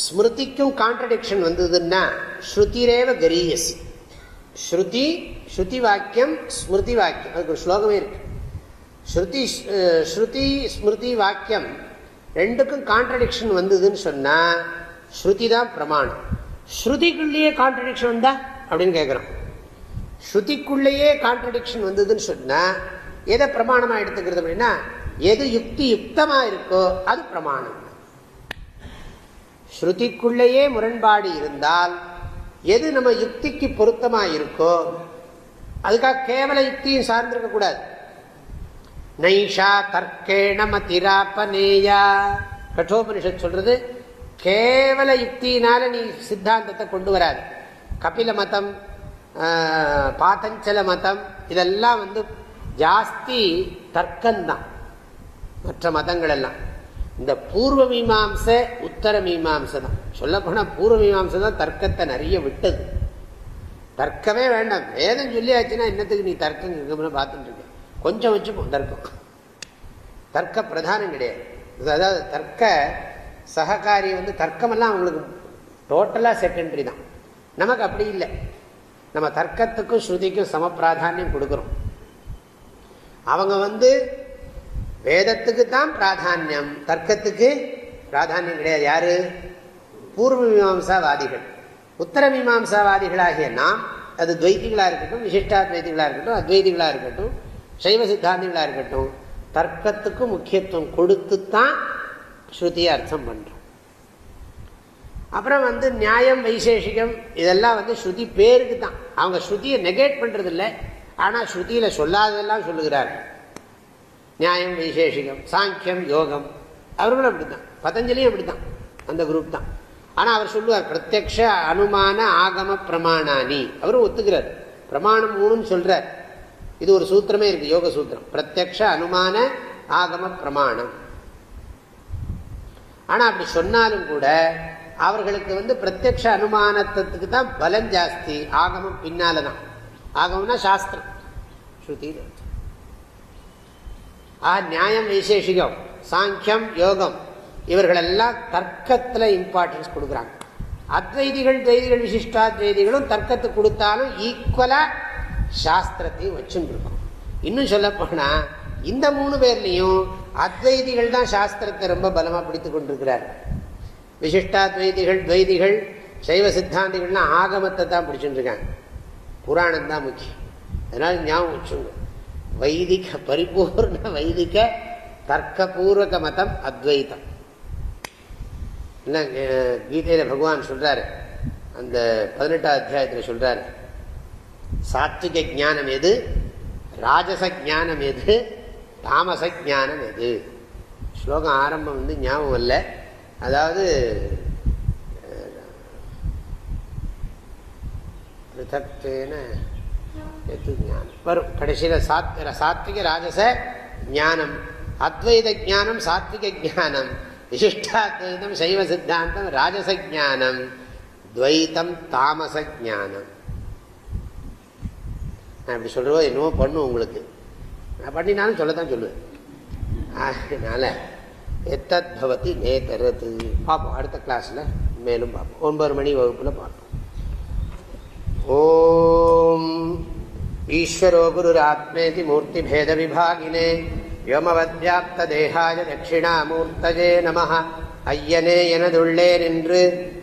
ஸ்மிருதிக்கும் கான்ட்ரடிக்ஷன் வந்ததுன்னா ஸ்ருதிரேவ கரீயசி ஸ்ருதி ஸ்ருதி வாக்கியம் ஸ்மிருதி வாக்கியம். அதுக்கு ஒரு ஸ்லோகமே இருக்கு. ஸ்ருதி ஸ்ருதி ஸ்மிருதி வாக்கியம் ரெண்டுக்கும் கான்ட்ரடிக்ஷன் வந்ததுன்னு சொன்னா ஸ்ருதி தான் பிரமாணம். ஸ்ருதிக்குள்ளேயே கான்ட்ரடிக்ஷன் வந்தா அப்படின்னு கேட்குறோம் ஸ்ருதிக்குள்ளேயே கான்ட்ரடிக்ஷன் வந்ததுன்னு சொன்னா எதை பிரமாணமா எடுத்துக்கிறது அப்படின்னா எது யுக்தி யுக்தமா இருக்கோ அது பிரமாணம். ஸ்ருதிக்குள்ளேயே முரண்பாடு இருந்தால் எது நம்ம யுக்திக்கு பொருத்தமா இருக்கோ அதுக்காக கேவல யுக்தியும் சார்ந்திருக்க கூடாது நைஷா தர்க்கேண மதிராப்பனேயா கட்டோபனிஷத் சொல்றது கேவல யுக்தினால நீ சித்தாந்தத்தை கொண்டு வராது. கபில மதம் பாத்தஞ்சல மதம் இதெல்லாம் வந்து ஜாஸ்தி தர்க்கம்தான் மற்ற மதங்கள் எல்லாம் இந்த பூர்வ மீமாம்ச உத்தர மீமாம்சை தான் சொல்ல போனால் பூர்வ மீமாம்சை தான் தர்க்கத்தை நிறைய விட்டது. தர்க்கமே வேண்டாம். வேதம் சொல்லியாச்சுன்னா என்னத்துக்கு நீ தர்க்கம் பார்த்துட்டு இருக்க. கொஞ்சம் வச்சுப்போம் தர்க்கம். தர்க்க பிரதானம் கிடையாது. அதாவது தர்க்க சககாரி வந்து தர்க்கமெல்லாம் அவங்களுக்கு டோட்டலாக செகண்டரி தான். நமக்கு அப்படி இல்லை. நம்ம தர்க்கத்துக்கும் ஸ்ருதிக்கும் சம பிராதானியம் கொடுக்குறோம். அவங்க வந்து வேதத்துக்கு தான் பிராதானியம். தர்க்கத்துக்கு பிராதானியம் கிடையாது. யாரு? பூர்வ மீமாம்சாவாதிகள். உத்தர மீமாம்சாவாதிகளாகிய நாம் அது துவைத்திகளா இருக்கட்டும் விசிஷ்டாத்வைதிகளா இருக்கட்டும் அத்வைதிகளாக இருக்கட்டும் சைவ சித்தாந்திகளாக இருக்கட்டும் தர்க்கத்துக்கு முக்கியத்துவம் கொடுத்து தான் ஸ்ருதியை அர்த்தம் பண்ணுறோம் அப்புறம் வந்து நியாயம் வைசேஷிகம் இதெல்லாம் வந்து ஸ்ருதி பேருக்கு தான். அவங்க ஸ்ருதியை நெகேட் பண்ணுறது ஆனால் ஸ்ருதியில் சொல்லாததெல்லாம் சொல்லுகிறார்கள். நியாயம் வைசேஷிகம் சாங்கியம் யோகம் அவர்களும் அப்படித்தான். பதஞ்சலியும் அப்படித்தான். அந்த குரூப் தான். ஆனால் அவர் சொல்லுவார் பிரத்யக்ஷ அனுமான ஆகம பிரமாணானி. அவரும் ஒத்துக்கிறார். பிரமாணம் மூணும் சொல்கிறார் இது ஒரு சூத்திரமே இருக்கு யோக சூத்திரம். பிரத்யக்ஷ அனுமான ஆகம பிரமாணம். ஆனா அப்படி சொன்னாலும் கூட அவர்களுக்கு வந்து பிரத்யக்ஷ அனுமானத்துக்கு தான் பலம் ஜாஸ்தி. ஆகமம் பின்னால தான் ஆகமம்னா சாஸ்திரம். ஸ்ருதி ஆ நியாயம் விசேஷிகம் சாங்கியம் யோகம் இவர்களெல்லாம் தர்க்கத்தில் இம்பார்ட்டன்ஸ் கொடுக்குறாங்க. அத்வைதிகள் துவைதிகள் விசிஷ்டாத்வைதிகளும் தர்க்கத்துக்கு கொடுத்தாலும் ஈக்குவலாக சாஸ்திரத்தையும் வச்சுட்டு இன்னும் சொல்ல இந்த மூணு பேர்லையும் அத்வைதிகள் தான் சாஸ்திரத்தை ரொம்ப பலமாக பிடித்து கொண்டிருக்கிறார்கள் விசிஷ்டாத்வைதிகள் துவைதிகள் சைவ சித்தாந்திகள்னா ஆகமத்தை தான் பிடிச்சுட்டுருக்காங்க புராணம் தான் முக்கியம். அதனால் ஞாபகம் வச்சுங்க. வைதிக பரிபூர்ண வைதிக தர்க்கபூர்வக மதம் அத்வைத்தம் என்ன கீதையில் பகவான் சொல்கிறாரு அந்த பதினெட்டாம் அத்தியாயத்தில் சொல்கிறாரு சாத்விக ஜானம் எது? ராஜச ஜானம் எது? தாமச ஜானம் எது? ஸ்லோகம் ஆரம்பம் வந்து ஞாபகம் இல்லை அதாவது பிருத்தேன வரும். கடைசியில் சாத் சாத்விக ராஜச ஞானம். அத்வைத ஜானம் சாத்விக ஜானம் விசிஷ்டாத்வைதம் சைவ சித்தாந்தம் ராஜச ஜானம் துவைத்தம் தாமச ஜானம் நான் இப்படி சொல்கிறோம் என்னவோ பண்ணும் உங்களுக்கு. நான் பண்ணினாலும் சொல்லத்தான் சொல்லுவேன். அதனால் எத்தத் பவதி நேதரது. பார்ப்போம் அடுத்த கிளாஸில் மேலும் பார்ப்போம். ஒன்பது மணி வகுப்பில் பார்ப்போம். ஓம் ஈஸ்வரோ குருராத்மேதி மூர்த்திபேத விபாகினே வியோமவத்யாப்தேகாய தட்சிணாமூர்த்தஜே நம ஐயனே எனதுள்ளே நின்று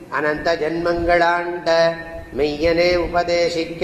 அனந்த ஜென்மங்களாண்ட மெய்யனே உபதேசிக்க